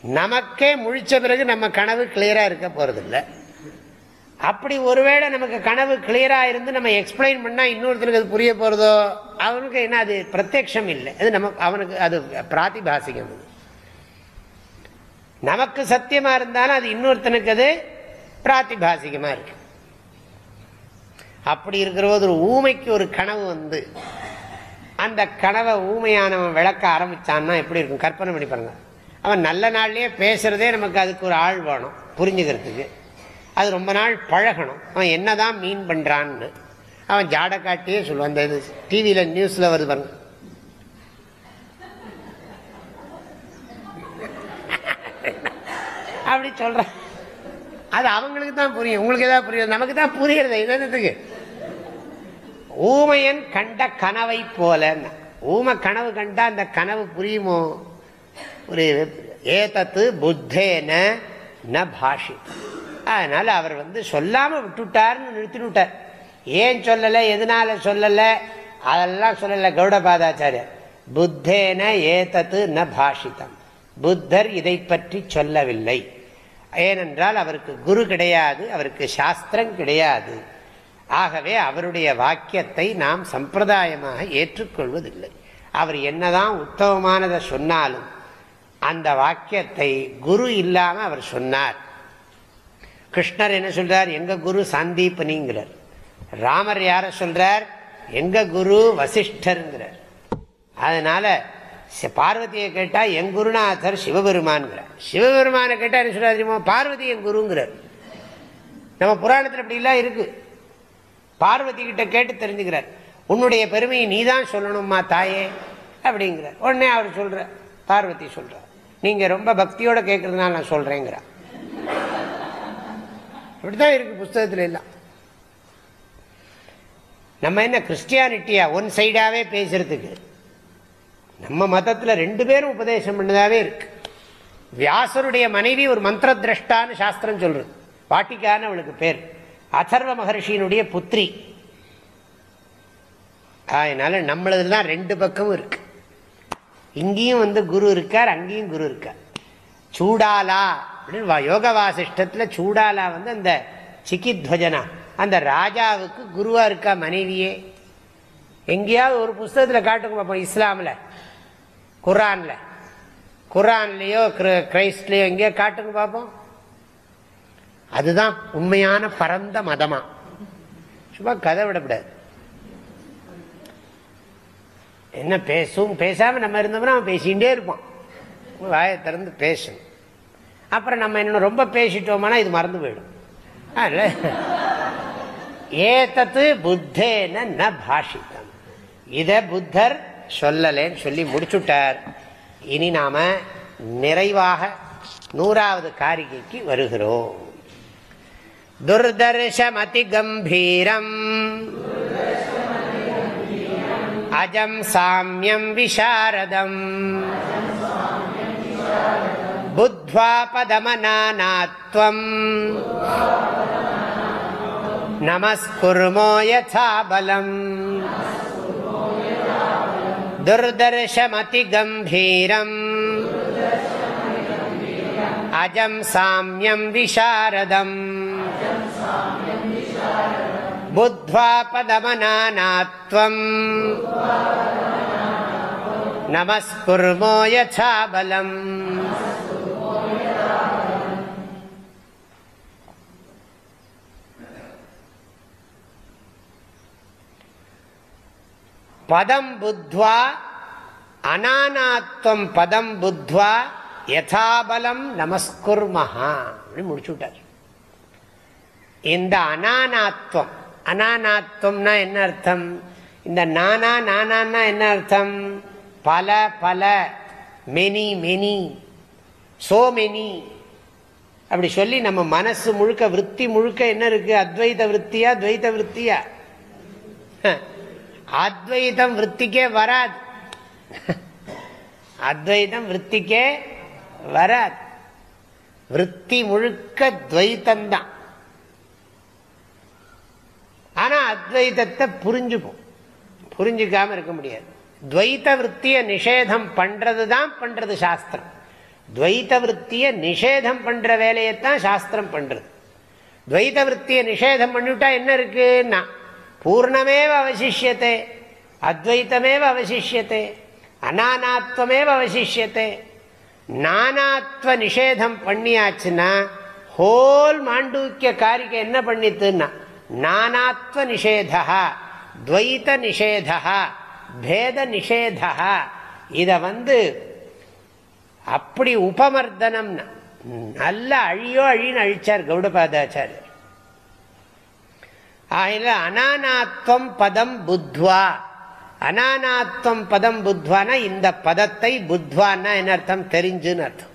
நமக்கே முழிச்ச பிறகு நம்ம கனவு கிளியரா இருக்க போறது இல்லை அப்படி ஒருவேளை நமக்கு கனவு கிளியரா இருந்து நம்ம எக்ஸ்பிளைன் பண்ணா இன்னொருத்தருக்கு அது புரிய போறதோ? அவனுக்கு என்ன அது பிரத்யக்ஷம் இல்லை. அது நமக்கு அவனுக்கு அது பிராத்திபாசிகம் நமக்கு சத்தியமா இருந்தாலும் அது இன்னொருத்தனுக்கு அது பிராத்திபாசிகமா இருக்கு. அப்படி இருக்கிற போது ஒரு ஊமைக்கு ஒரு கனவு வந்து அந்த கனவை ஊமையானவன் விளக்க ஆரம்பிச்சான்னா எப்படி இருக்கும்? கற்பனை பண்ணி பாருங்க. அவன் நல்ல நாள்லயே பேசுறதே நமக்கு அதுக்கு ஒரு ஆள் வேணும் புரிஞ்சுக்கிறதுக்கு. அது ரொம்ப நாள் பழகணும். அவன் என்னதான் மீன் பண்றான்னு. அவன் ஜாட காட்டியே சொல்லுவான். அந்த இது டிவியில நியூஸ்ல வருது பாருங்க. அப்படி சொல்கிறான் அது அவங்களுக்கு தான் புரியும். உங்களுக்கு ஏதாவது புரியும் நமக்கு தான் புரியுறது. என்னதுக்கு ஊமையன் கண்ட கனவை போல ஊமை கனவு கண்டா அந்த கனவு புரியுமோ? புரியுது ஏதத்து புத்தேன ந பாஷி அதனால அவர் வந்து சொல்லாம விட்டுட்டார்னு நிறுத்திட்டு விட்டார் ஏன் சொல்லலை எதனால சொல்லலை? அதெல்லாம் சொல்லலை கௌடபாதாச்சாரியர். புத்தேன ஏதத்து ந பாஷிதம். புத்தர் இதை பற்றி சொல்லவில்லை. ஏனென்றால் அவருக்கு குரு கிடையாது அவருக்கு சாஸ்திரம் கிடையாது. ஆகவே அவருடைய வாக்கியத்தை நாம் சம்பிரதாயமாக ஏற்றுக்கொள்வதில்லை. அவர் என்னதான் உத்தமமானதை சொன்னாலும் அந்த வாக்கியத்தை குரு இல்லாமல் அவர் சொன்னார். கிருஷ்ணர் என்ன சொல்றார்? எங்க குரு சந்தீபனிங்கிறார். ராமர் யார சொல்றார்? எங்க குரு வசிஷ்டருங்கிறார். அதனால பார்வதியை கேட்டா என் குருநாதர் சிவபெருமான்கிறார். சிவபெருமானை கேட்டா என்ன சொல்றாரு பார்வதி என் குருங்கிறார். நம்ம புராணத்தில் அப்படி எல்லாம் இருக்கு. பார்வதி கிட்ட கேட்டு தெரிஞ்சுக்கிறார். உன்னுடைய பெருமையை நீ தான் சொல்லணுமா தாயே அப்படிங்கிறார். உடனே அவர் சொல்ற பார்வதி சொல்றார். நீங்க ரொம்ப பக்தியோட கேட்கறதுனால நான் சொல்றேங்கிறார். இப்படிதான் இருக்கு புஸ்தகத்துல எல்லாம். நம்ம என்ன கிறிஸ்டியானிட்டியா? ஒன் சைடாகவே பேசுறதுக்கு. நம்ம மதத்தில் ரெண்டு பேரும் உபதேசம் பண்ணதாகவே இருக்கு. வியாசருடைய மனைவி ஒரு மந்திர திரஷ்டான்னு சாஸ்திரம் சொல்றது. வாட்டிக்கான அவளுக்கு பேர். அதர்வ மகர்ஷியினுடைய புத்திரி. அதனால நம்மளதுல தான் ரெண்டு பக்கமும் இருக்கு. இங்கேயும் வந்து குரு இருக்கார் அங்கேயும் குரு இருக்கார். சூடாலா அப்படின்னு யோக வாசிஷ்டத்தில் சூடாலா வந்து அந்த சிக்கித்வஜனா. அந்த ராஜாவுக்கு குருவா இருக்கா மனைவியே? எங்கேயாவது ஒரு புஸ்தகத்தில் காட்டுங்க பார்ப்போம் இஸ்லாமில். குரானில் குரான்லேயோ கிரைஸ்ட்லேயோ எங்கேயோ காட்டுங்க பார்ப்போம் அதுதான் உண்மையான பரந்த மதமா. சும்மா கதை விடக்கூடாது. என்ன பேசும் பேசாமல் நம்ம இருந்தோம்னா அவன் பேசிகிட்டே இருப்பான். வாயை திறந்து பேசணும். அப்புறம் நம்ம என்ன ரொம்ப பேசிட்டோம்னா இது மறந்து போயிடும். ஏதத்து புத்தேன ந பாஷித்தம் இத புத்தர் சொல்லலேன்னு சொல்லி முடிச்சுட்டார் இனி நாம நிறைவாக நூறாவது காரிகைக்கு வருகிறோம் துர்தர்ஷமதி கம்பீரம் அஜம் சாமியம் விஷாரதம் புத்வாபதமனாத்வம் நமஸ்குர்மோ யதாபலம் துர்தர்ஷமதிகம்பீரம் அஜம் சாமியம் விசாரதம் புத்வா பதமனானாத்வம் நமஸ்குர்மோ யசாபலம் பதம் புத்வா அனானாத்வம் பதம் புத்வா யதாபலம் நமஸ்குர்மஹா. அப்படின்னு முடிச்சு விட்டார் இந்த அனானாத்வம் அனானாத்வம்னா என்ன அர்த்தம்? இந்த நானா நானான்னா என்ன அர்த்தம்? பல பல மெனி மெனி சோ மெனி. அப்படி சொல்லி நம்ம மனசு முழுக்க விற்பி முழுக்க என்ன இருக்கு? அத்வைத விற்த்தியா துவைத விற்த்தியா அத்வைதம் விற்பிக்கே வராது. அத்வைதம் விற்பிக்கே வராது. விற்பி முழுக்க துவைத்தந்தான் ஆனா அத்வைதத்தை புரிஞ்சுப்போம். புரிஞ்சுக்காம இருக்க முடியாது. துவைத்த விற்த்திய நிஷேதம் பண்றதுதான் பண்றது சாஸ்திரம். துவைத்த விற்த்திய நிஷேதம் பண்ற வேலையைத்தான் சாஸ்திரம் பண்றது. துவைத்த விற்த்திய நிஷேதம் பண்ணிவிட்டா என்ன இருக்குன்னா பூர்ணமேவ அவசிஷியத்தை அத்வைத்தமேவ அவசிஷியத்தை அனானாத்வமேவ அவசிஷியத்தை நானாத்வ நிஷேதம் பண்ணியாச்சுன்னா ஹோல் மாண்டூக்கிய காரிக்கை என்ன பண்ணித்துன்னா நானாத்வ நிஷேதா துவைத்த நிஷேதா பேத நிஷேதா இதை வந்து அப்படி உபமர்தனம்னா நல்ல அழியோ அழின்னு அழிச்சார் கௌடபாதாச்சாரியர் ஆகினால அனானாத்வம் பதம் புத்வா. அனானாத்வம் பதம் புத்வானா இந்த பதத்தை புத்வான்னா என்ன அர்த்தம்? தெரிஞ்சுன்னு அர்த்தம்.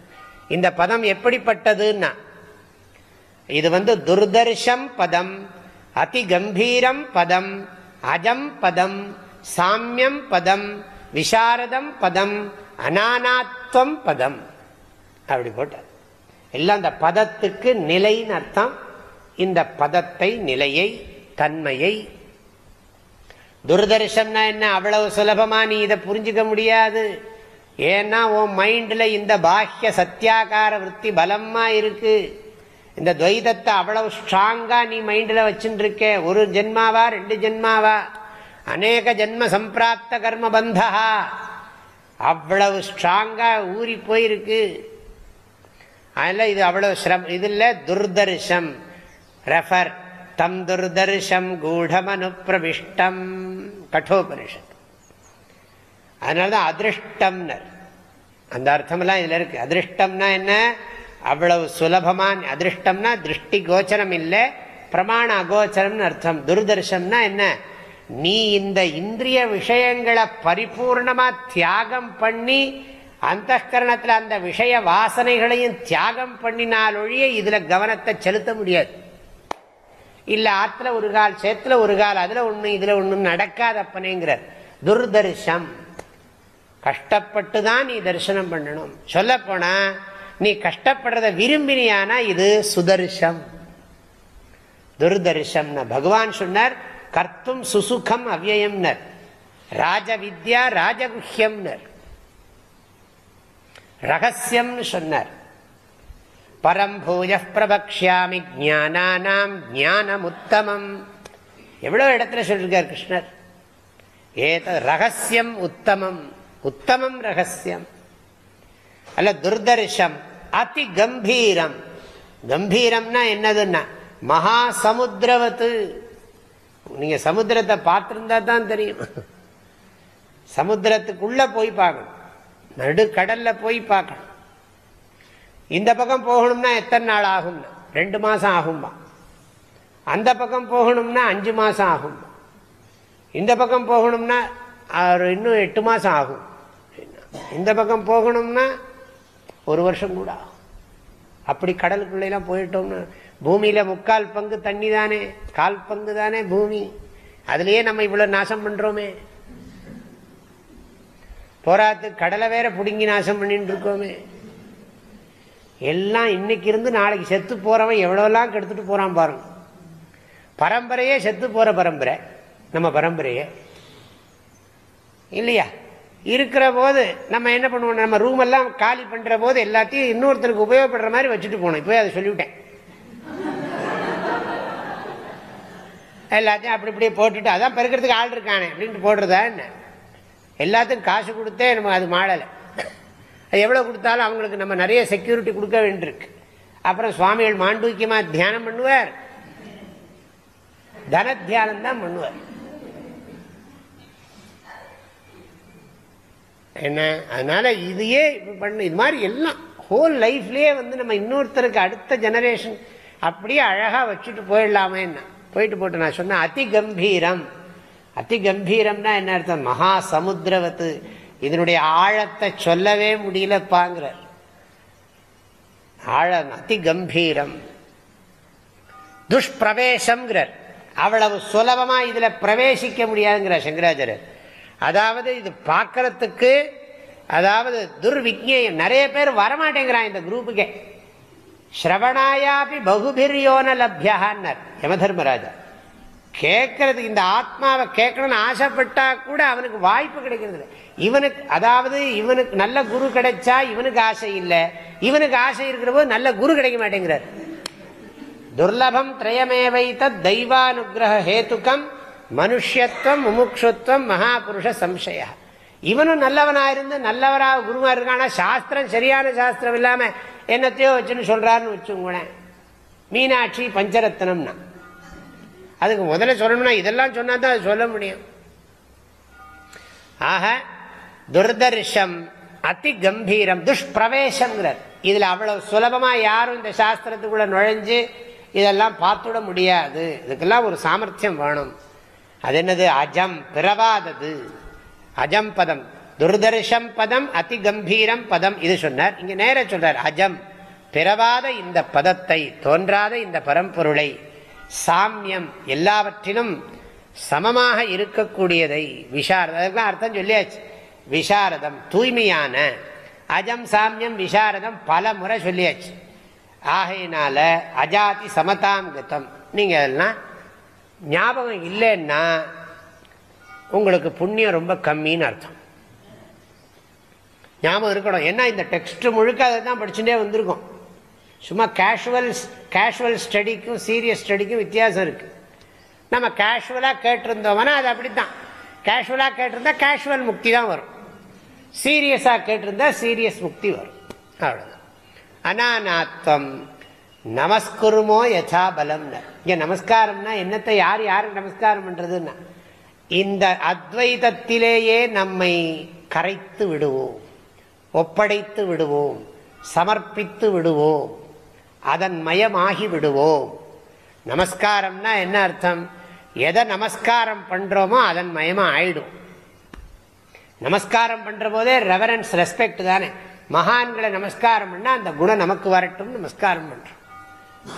இந்த பதம் எப்படிப்பட்டதுன்னா இது வந்து துர்தர்ஷம் பதம் அதி கம்பீரம் பதம் அஜம் பதம் சாமியம் பதம் விசாரதம் பதம் அனானாத்வம் பதம். அப்படி போட்டார். எல்லாம் அந்த பதத்துக்கு நிலைன்னு அர்த்தம் இந்த பதத்தை நிலையை தன்மையை. துர்தர்ஷம்னா என்ன? அவ்வளவு சுலபமா நீ இதை புரிஞ்சுக்க முடியாது. ஏன்னா உன் மைண்ட்ல இந்த பாஹ்ய சத்தியாகார விற்பி பலமா இருக்கு. இந்த துவைதத்தை அவ்வளவு ஸ்ட்ராங்கா நீ மைண்ட்ல வச்சுருக்க. ஒரு ஜென்மாவா ரெண்டு ஜென்மாவா? அநேக ஜென்ம சம்பிராப்த கர்ம பந்தா அவ்வளவு ஸ்ட்ராங்கா ஊறி போயிருக்கு. அதில் இது அவ்வளவு ஸ்ரம் இதில் துர்தர்ஷம். ரெஃபர் தம் துர்தர்ஷம் கூடமனுப்பிரவிஷ்டம் கட்டோபனிஷத் அதனாலதான் அதிருஷ்டம்னர் அந்த அர்த்தமெல்லாம் இதுல இருக்கு அதிருஷ்டம்னா என்ன அவ்வளவு சுலபமான அதிருஷ்டம்னா திருஷ்டி கோச்சரம் இல்லை பிரமாண அகோச்சரம்னு அர்த்தம் துர்தர்ஷம்னா என்ன நீ இந்த இந்திரிய விஷயங்களை பரிபூர்ணமா தியாகம் பண்ணி அந்த கரணத்துல அந்த விஷய வாசனைகளையும் தியாகம் பண்ணினால் ஒழிய இதுல கவனத்தை செலுத்த முடியாது இல்லை ஆற்றுல ஒரு கால் சேத்துல ஒரு கால் அதுல ஒண்ணு இதுல ஒண்ணு நடக்காதப்பனேங்கிறார். துர்தர்ஷம். கஷ்டப்பட்டு தான் நீ தரிசனம் பண்ணணும். சொல்ல போனா நீ கஷ்டப்படுறத விரும்பினியானா இது சுதர்ஷம். துர்தர்ஷம்னா பகவான் சொன்னார் கர்த்தும் சுசுகம் அவ்வயம்னர் ராஜவித்யா ராஜகுஹ்யம்னர். ரகசியம்னு சொன்னார். பரம் பூய பிரபக்ஷாமி ஜானானாம் ஞானமுத்தமம். எவ்வளோ இடத்துல சொல்லியிருக்கார் கிருஷ்ணர்? ஏத ரகசியம் உத்தமம். உத்தமம் ரகசியம். அல்ல துர்தர்ஷம் அதி கம்பீரம் கம்பீரம்னா என்னதுன்னா மகா சமுத்திரவத்து நீங்க சமுத்திரத்தை பார்த்துருந்தா தான் தெரியும். சமுத்திரத்துக்குள்ள போய் பார்க்கணும். நடுக்கடல்ல போய் பார்க்கணும். இந்த பக்கம் போகணும்னா எத்தனை நாள் ஆகும் ரெண்டு மாசம் ஆகும்பா அந்த பக்கம் போகணும்னா அஞ்சு மாசம் ஆகும். இந்த பக்கம் போகணும்னா இன்னும் எட்டு மாசம் ஆகும். இந்த பக்கம் போகணும்னா ஒரு வருஷம் கூட ஆகும். அப்படி கடலுக்குள்ளெல்லாம் போயிட்டோம்னா பூமியில முக்கால் பங்கு தண்ணி தானே கால் பங்கு தானே பூமி? அதுலயே நம்ம இவ்வளவு நாசம் பண்றோமே. போராத்து கடலை வேற புடுங்கி நாசம் பண்ணிட்டு இருக்கோமே. எல்லாம் இன்னைக்கு இருந்து நாளைக்கு செத்து போறவன் எவ்வளவுலாம் கெடுத்துட்டு போறான் பாருங்க. பரம்பரையே செத்து போற பரம்பரை. நம்ம பரம்பரையே. இல்லையா? இருக்கிற போது நம்ம என்ன பண்ணுவோம்? நம்ம ரூம் எல்லாம் காலி பண்ற போது எல்லாத்தையும் இன்னொருத்தருக்கு உபயோகப்படுற மாதிரி வச்சுட்டு போனோம் இப்போ அதை சொல்லிவிட்டேன். எல்லாத்தையும் அப்படி இப்படியே போட்டுட்டு அதான் பெருக்கிறதுக்கு ஆள் இருக்கானே அப்படின்ட்டு போடுறதா என்ன? எல்லாத்துக்கும் காசு கொடுத்தே நம்ம அது மாடலை அது எவ்வளோ கொடுத்தாலும் அவங்களுக்கு நம்ம நிறைய செக்யூரிட்டி கொடுக்க வேண்டியிருக்கு. அப்புறம் சுவாமிகள் மாண்டூக்கியமாக தியானம் பண்ணுவார். தன தியானம் தான் பண்ணுவார். என்ன? அதனால இதையே பண்ண. இது மாதிரி எல்லாம் ஹோல் லைஃப்லயே வந்து நம்ம இன்னொருத்தருக்கு அடுத்த ஜெனரேஷன் அப்படியே அழகா வச்சுட்டு போயிடலாமே என்ன? போயிட்டு போட்டு நான் சொன்னேன் அதி கம்பீரம். அதி கம்பீரம்னா என்ன அர்த்தம்? மகா சமுத்திரவத்து. இதனுடைய ஆழத்தை சொல்லவே முடியலப்பாங்கிற. ஆழம் அதி கம்பீரம். துஷ்பிரவேசம்ங்கிறார். அவ்வளவு சுலபமா இதுல பிரவேசிக்க முடியாதுங்கிறார் சங்கராச்சாரியர். அதாவது இது பார்க்கறதுக்கு அதாவது துர்விக்னேயம் நிறைய பேர் வரமாட்டேங்கிறான் இந்த குரூப்புக்கே. ஸ்ரவணாயாபி பகுபிரியோன லப்யான்னர் யமதர்மராஜா. கேட்கறதுக்கு இந்த ஆத்மாவை கேட்கணும்னு ஆசைப்பட்டா கூட அவனுக்கு வாய்ப்பு கிடைக்கிறது இவனுக்கு அதாவது இவனுக்கு நல்ல குரு கிடைச்சா இவனுக்கு ஆசை இல்லை. இவனுக்கு ஆசை இருக்கிற போது நல்ல குரு கிடைக்க மாட்டேங்கிறார். துர்லபம் திரயமேவைத்த தெய்வானுகிரக ஹேத்துக்கம் மனுஷத்துவம் முமுட்சுத்துவம் மகாபுருஷ சம்சய. இவனும் நல்லவனா இருந்து நல்லவரா குருமா இருக்கானா? சாஸ்திரம் சரியான சாஸ்திரம் இல்லாம என்னத்தையோ வச்சுன்னு சொல்றாருன்னு வச்சுங்களேன் மீனாட்சி பஞ்சரத்னம்னா. அதுக்கு முதல்ல சொல்லணும்னா இதெல்லாம் சொன்னா தான் சொல்ல முடியும். ஆக துர்தர்ஷம் அதி கம்பீரம் துஷ்பிரவேசம்ங்கிறார். இதுல அவ்வளவு சுலபமா யாரும் இந்த சாஸ்திரத்துக்குள்ள நுழைஞ்சு இதெல்லாம் பார்த்துட முடியாது. இதுக்கெல்லாம் ஒரு சாமர்த்தியம் வேணும். அது என்னது? அஜம் பிறவாதது அஜம் பதம். துர்தர்ஷம் பதம் அதி கம்பீரம் பதம். இது சொன்னார். இங்க நேர சொல்றார் அஜம் பிறவாத இந்த பதத்தை தோன்றாத இந்த பரம்பொருளை சாமியம் எல்லாவற்றிலும் சமமாக இருக்கக்கூடியதை விஷாரதம் அதுக்கெல்லாம் அர்த்தம் சொல்லியாச்சு. விஷாரதம் தூய்மையான. அஜம் சாமியம் விஷாரதம் பல முறை சொல்லியாச்சு. ஆகையினால அஜாதி சமதாம் கதம் நீங்க எல்லாம் ஞாபகம் இல்லைன்னா உங்களுக்கு புண்ணியம் ரொம்ப கம்மின்னு அர்த்தம். ஞாபகம் இருக்கணும். ஏன்னா இந்த டெக்ஸ்ட் முழுக்க அதை தான் படிச்சுட்டே வந்திருக்கோம். சும்மா கேஷுவல் கேஷுவல் ஸ்டடிக்கும் சீரியஸ் ஸ்டடிக்கும் வித்தியாசம் இருக்குது நம்ம கேஷுவலாக கேட்டிருந்தோம்னா அது அப்படி தான் கேஷுவலாக கேட்டிருந்தா கேஷுவல் முக்தி தான் வரும். சீரியஸாக கேட்டிருந்தா சீரியஸ் முக்தி வரும். அவ்வளோதான் அனாநாத்வம் நமஸ்குருமோ யசா பலம்னு. இங்கே நமஸ்காரம்னா என்னத்தை யார் யாருக்கு நமஸ்காரம் பண்ணுறதுன்னா இந்த அத்வைதத்திலேயே நம்மை கரைத்து விடுவோம். ஒப்படைத்து விடுவோம். சமர்ப்பித்து விடுவோம். அதன் மயமாகி விடுவோம். நமஸ்காரம்னா என்ன அர்த்தம்? எதை நமஸ்காரம் பண்றோமோ அதன் மயமா ஆயிடும். நமஸ்காரம் பண்ணுற போதே ரெவரன்ஸ் ரெஸ்பெக்ட் தானே. மகான்களை நமஸ்காரம் பண்ணால் அந்த குணம் நமக்கு வரட்டும் நமஸ்காரம் பண்ணுறோம்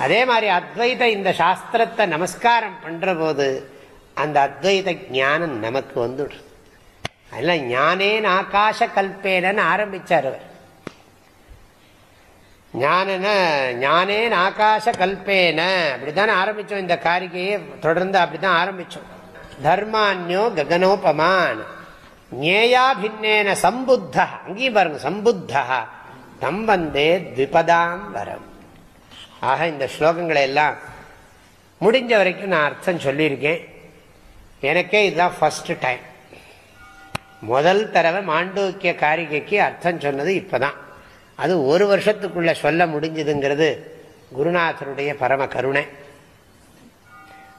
அதே மாதிரி அத்வைத இந்த சாஸ்திரத்தை நமஸ்காரம் பண்ணுற போது அந்த அத்வைத ஞானம் நமக்கு வந்துடுது அதெல்லாம் ஞானேன் ஆகாஷ கல்பேனன்னு ஆரம்பிச்சார் அவர். ஞானன ஞானேன் ஆகாஷ கல்பேன அப்படித்தானே ஆரம்பிச்சோம். இந்த காரிகையை தொடர்ந்து அப்படித்தான் ஆரம்பிச்சோம். தர்மான்யோ ககனோபமான். ஞேயாபின்னேன சம்புத்த அங்கேயும் பாருங்க சம்புத்தா. தம் வந்தே திபதாம் வரம். ஆக இந்த ஸ்லோகங்களை எல்லாம் முடிஞ்ச வரைக்கும் நான் அர்த்தம் சொல்லியிருக்கேன். எனக்கே இதுதான் ஃபர்ஸ்ட் டைம் முதல் தடவை மாண்டூக்கிய காரிகைக்கு அர்த்தம் சொன்னது இப்போதான். அது ஒரு வருஷத்துக்குள்ள சொல்ல முடிஞ்சதுங்கிறது குருநாதருடைய பரம கருணை.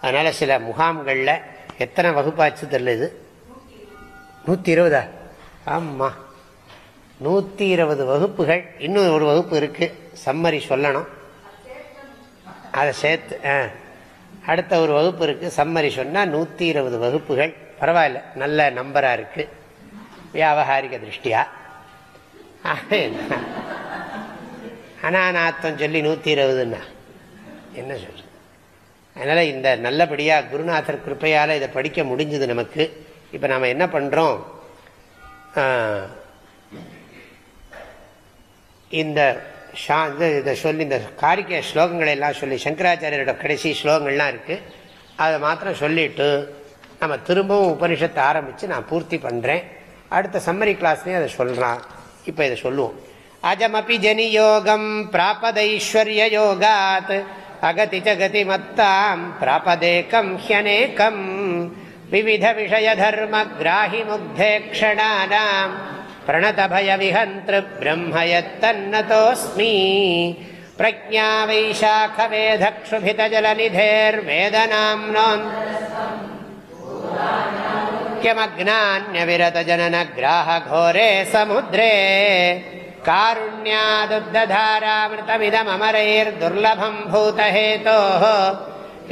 அதனால் சில முகாம்களில் எத்தனை வகுப்பாச்சு தெரியுது நூற்றி இருபதா ஆமாம் நூற்றி இருபது வகுப்புகள். இன்னும் ஒரு வகுப்பு இருக்கு. சம்மரி சொல்லணும். அதை சேர்த்து அடுத்த ஒரு வகுப்பு இருக்கு. சம்மரி சொன்னால் நூற்றி இருபது வகுப்புகள். பரவாயில்ல. நல்ல நம்பராக இருக்குது வியாபகாரிக திருஷ்டியா? அனாநாத்தம் சொல்லி நூற்றி இருபதுன்னா என்ன சொல்கிறது அதனால் இந்த நல்லபடியாக குருநாதர் கிருப்பையால் இதை படிக்க முடிஞ்சது நமக்கு. இப்போ நாம் என்ன பண்ணுறோம் இந்த ஷா இதை சொல்லி இந்த காரிக்கை ஸ்லோகங்களை எல்லாம் சொல்லி சங்கராச்சாரியரோட கடைசி ஸ்லோகங்கள்லாம் இருக்குது அதை மாத்திரம் சொல்லிட்டு நம்ம திரும்பவும் உபனிஷத்தை ஆரம்பித்து நான் பூர்த்தி பண்ணுறேன் அடுத்த சம்மரி கிளாஸ்லேயும் அதை சொல்கிறான் இப்போ இதை சொல்லுவோம். அஜமபி ஜனியோகம் பிராபதைஸ்வர்ய யோகாத் அகதி ஜகதி மத்தாம் பிராபதேகம் ஹியனேகம் विविधविषयधर्मग्राहिमुग्धेक्षणानाम् प्रणतभयविहन्तृ ब्रह्मयत्तन्नतोऽस्मि प्रज्ञा वैशाखवेधक्षुभितजलनिधेर्वेदनाम्नोन् ्यमग्नान्यविरतजननग्राहघोरे समुद्रे कारुण्यादुब्दधारामृतमिदमरैर्दुर्लभम् भूतहेतोः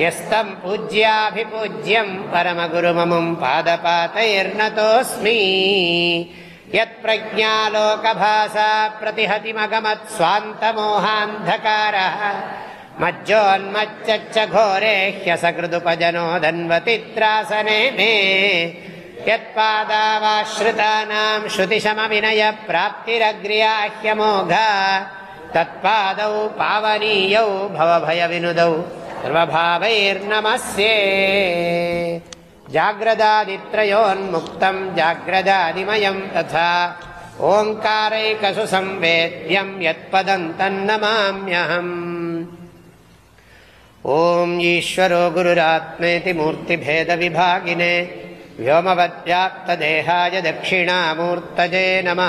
यस्तम् पूज्याभिपूज्यम् परमगुरुममुम् पादपातैर्नतोऽस्मि यत्प्रज्ञालोकभासा प्रतिहतिमगमत्स्वान्तमोहान्धकारः मज्जोन्मच्च घोरे ह्यसकृदुपजनो धन्वति त्रासने मे यत्पादावाश्रितानाम् श्रुतिशमविनयप्राप्तिरग्र्याह्यमोघा तत्पादौ पावनीयौ भवभयविनुदौ सर्वभावैर्नमस्ये जाग्रदादित्रयोन्मुक्तम् जाग्रदादिमयम् तथा ओङ्कारैकसु संवेद्यम् यत्पदम् तन्नमाम्यहम् ॐ ईश्वरो गुरुरात्मेति मूर्तिभेदविभागिने व्योमवद्व्याप्तदेहाय दक्षिणामूर्तजे நம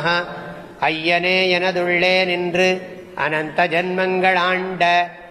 ஐயனே எனதுள்ளே நின்று அனந்த ஜன்மங்களாண்ட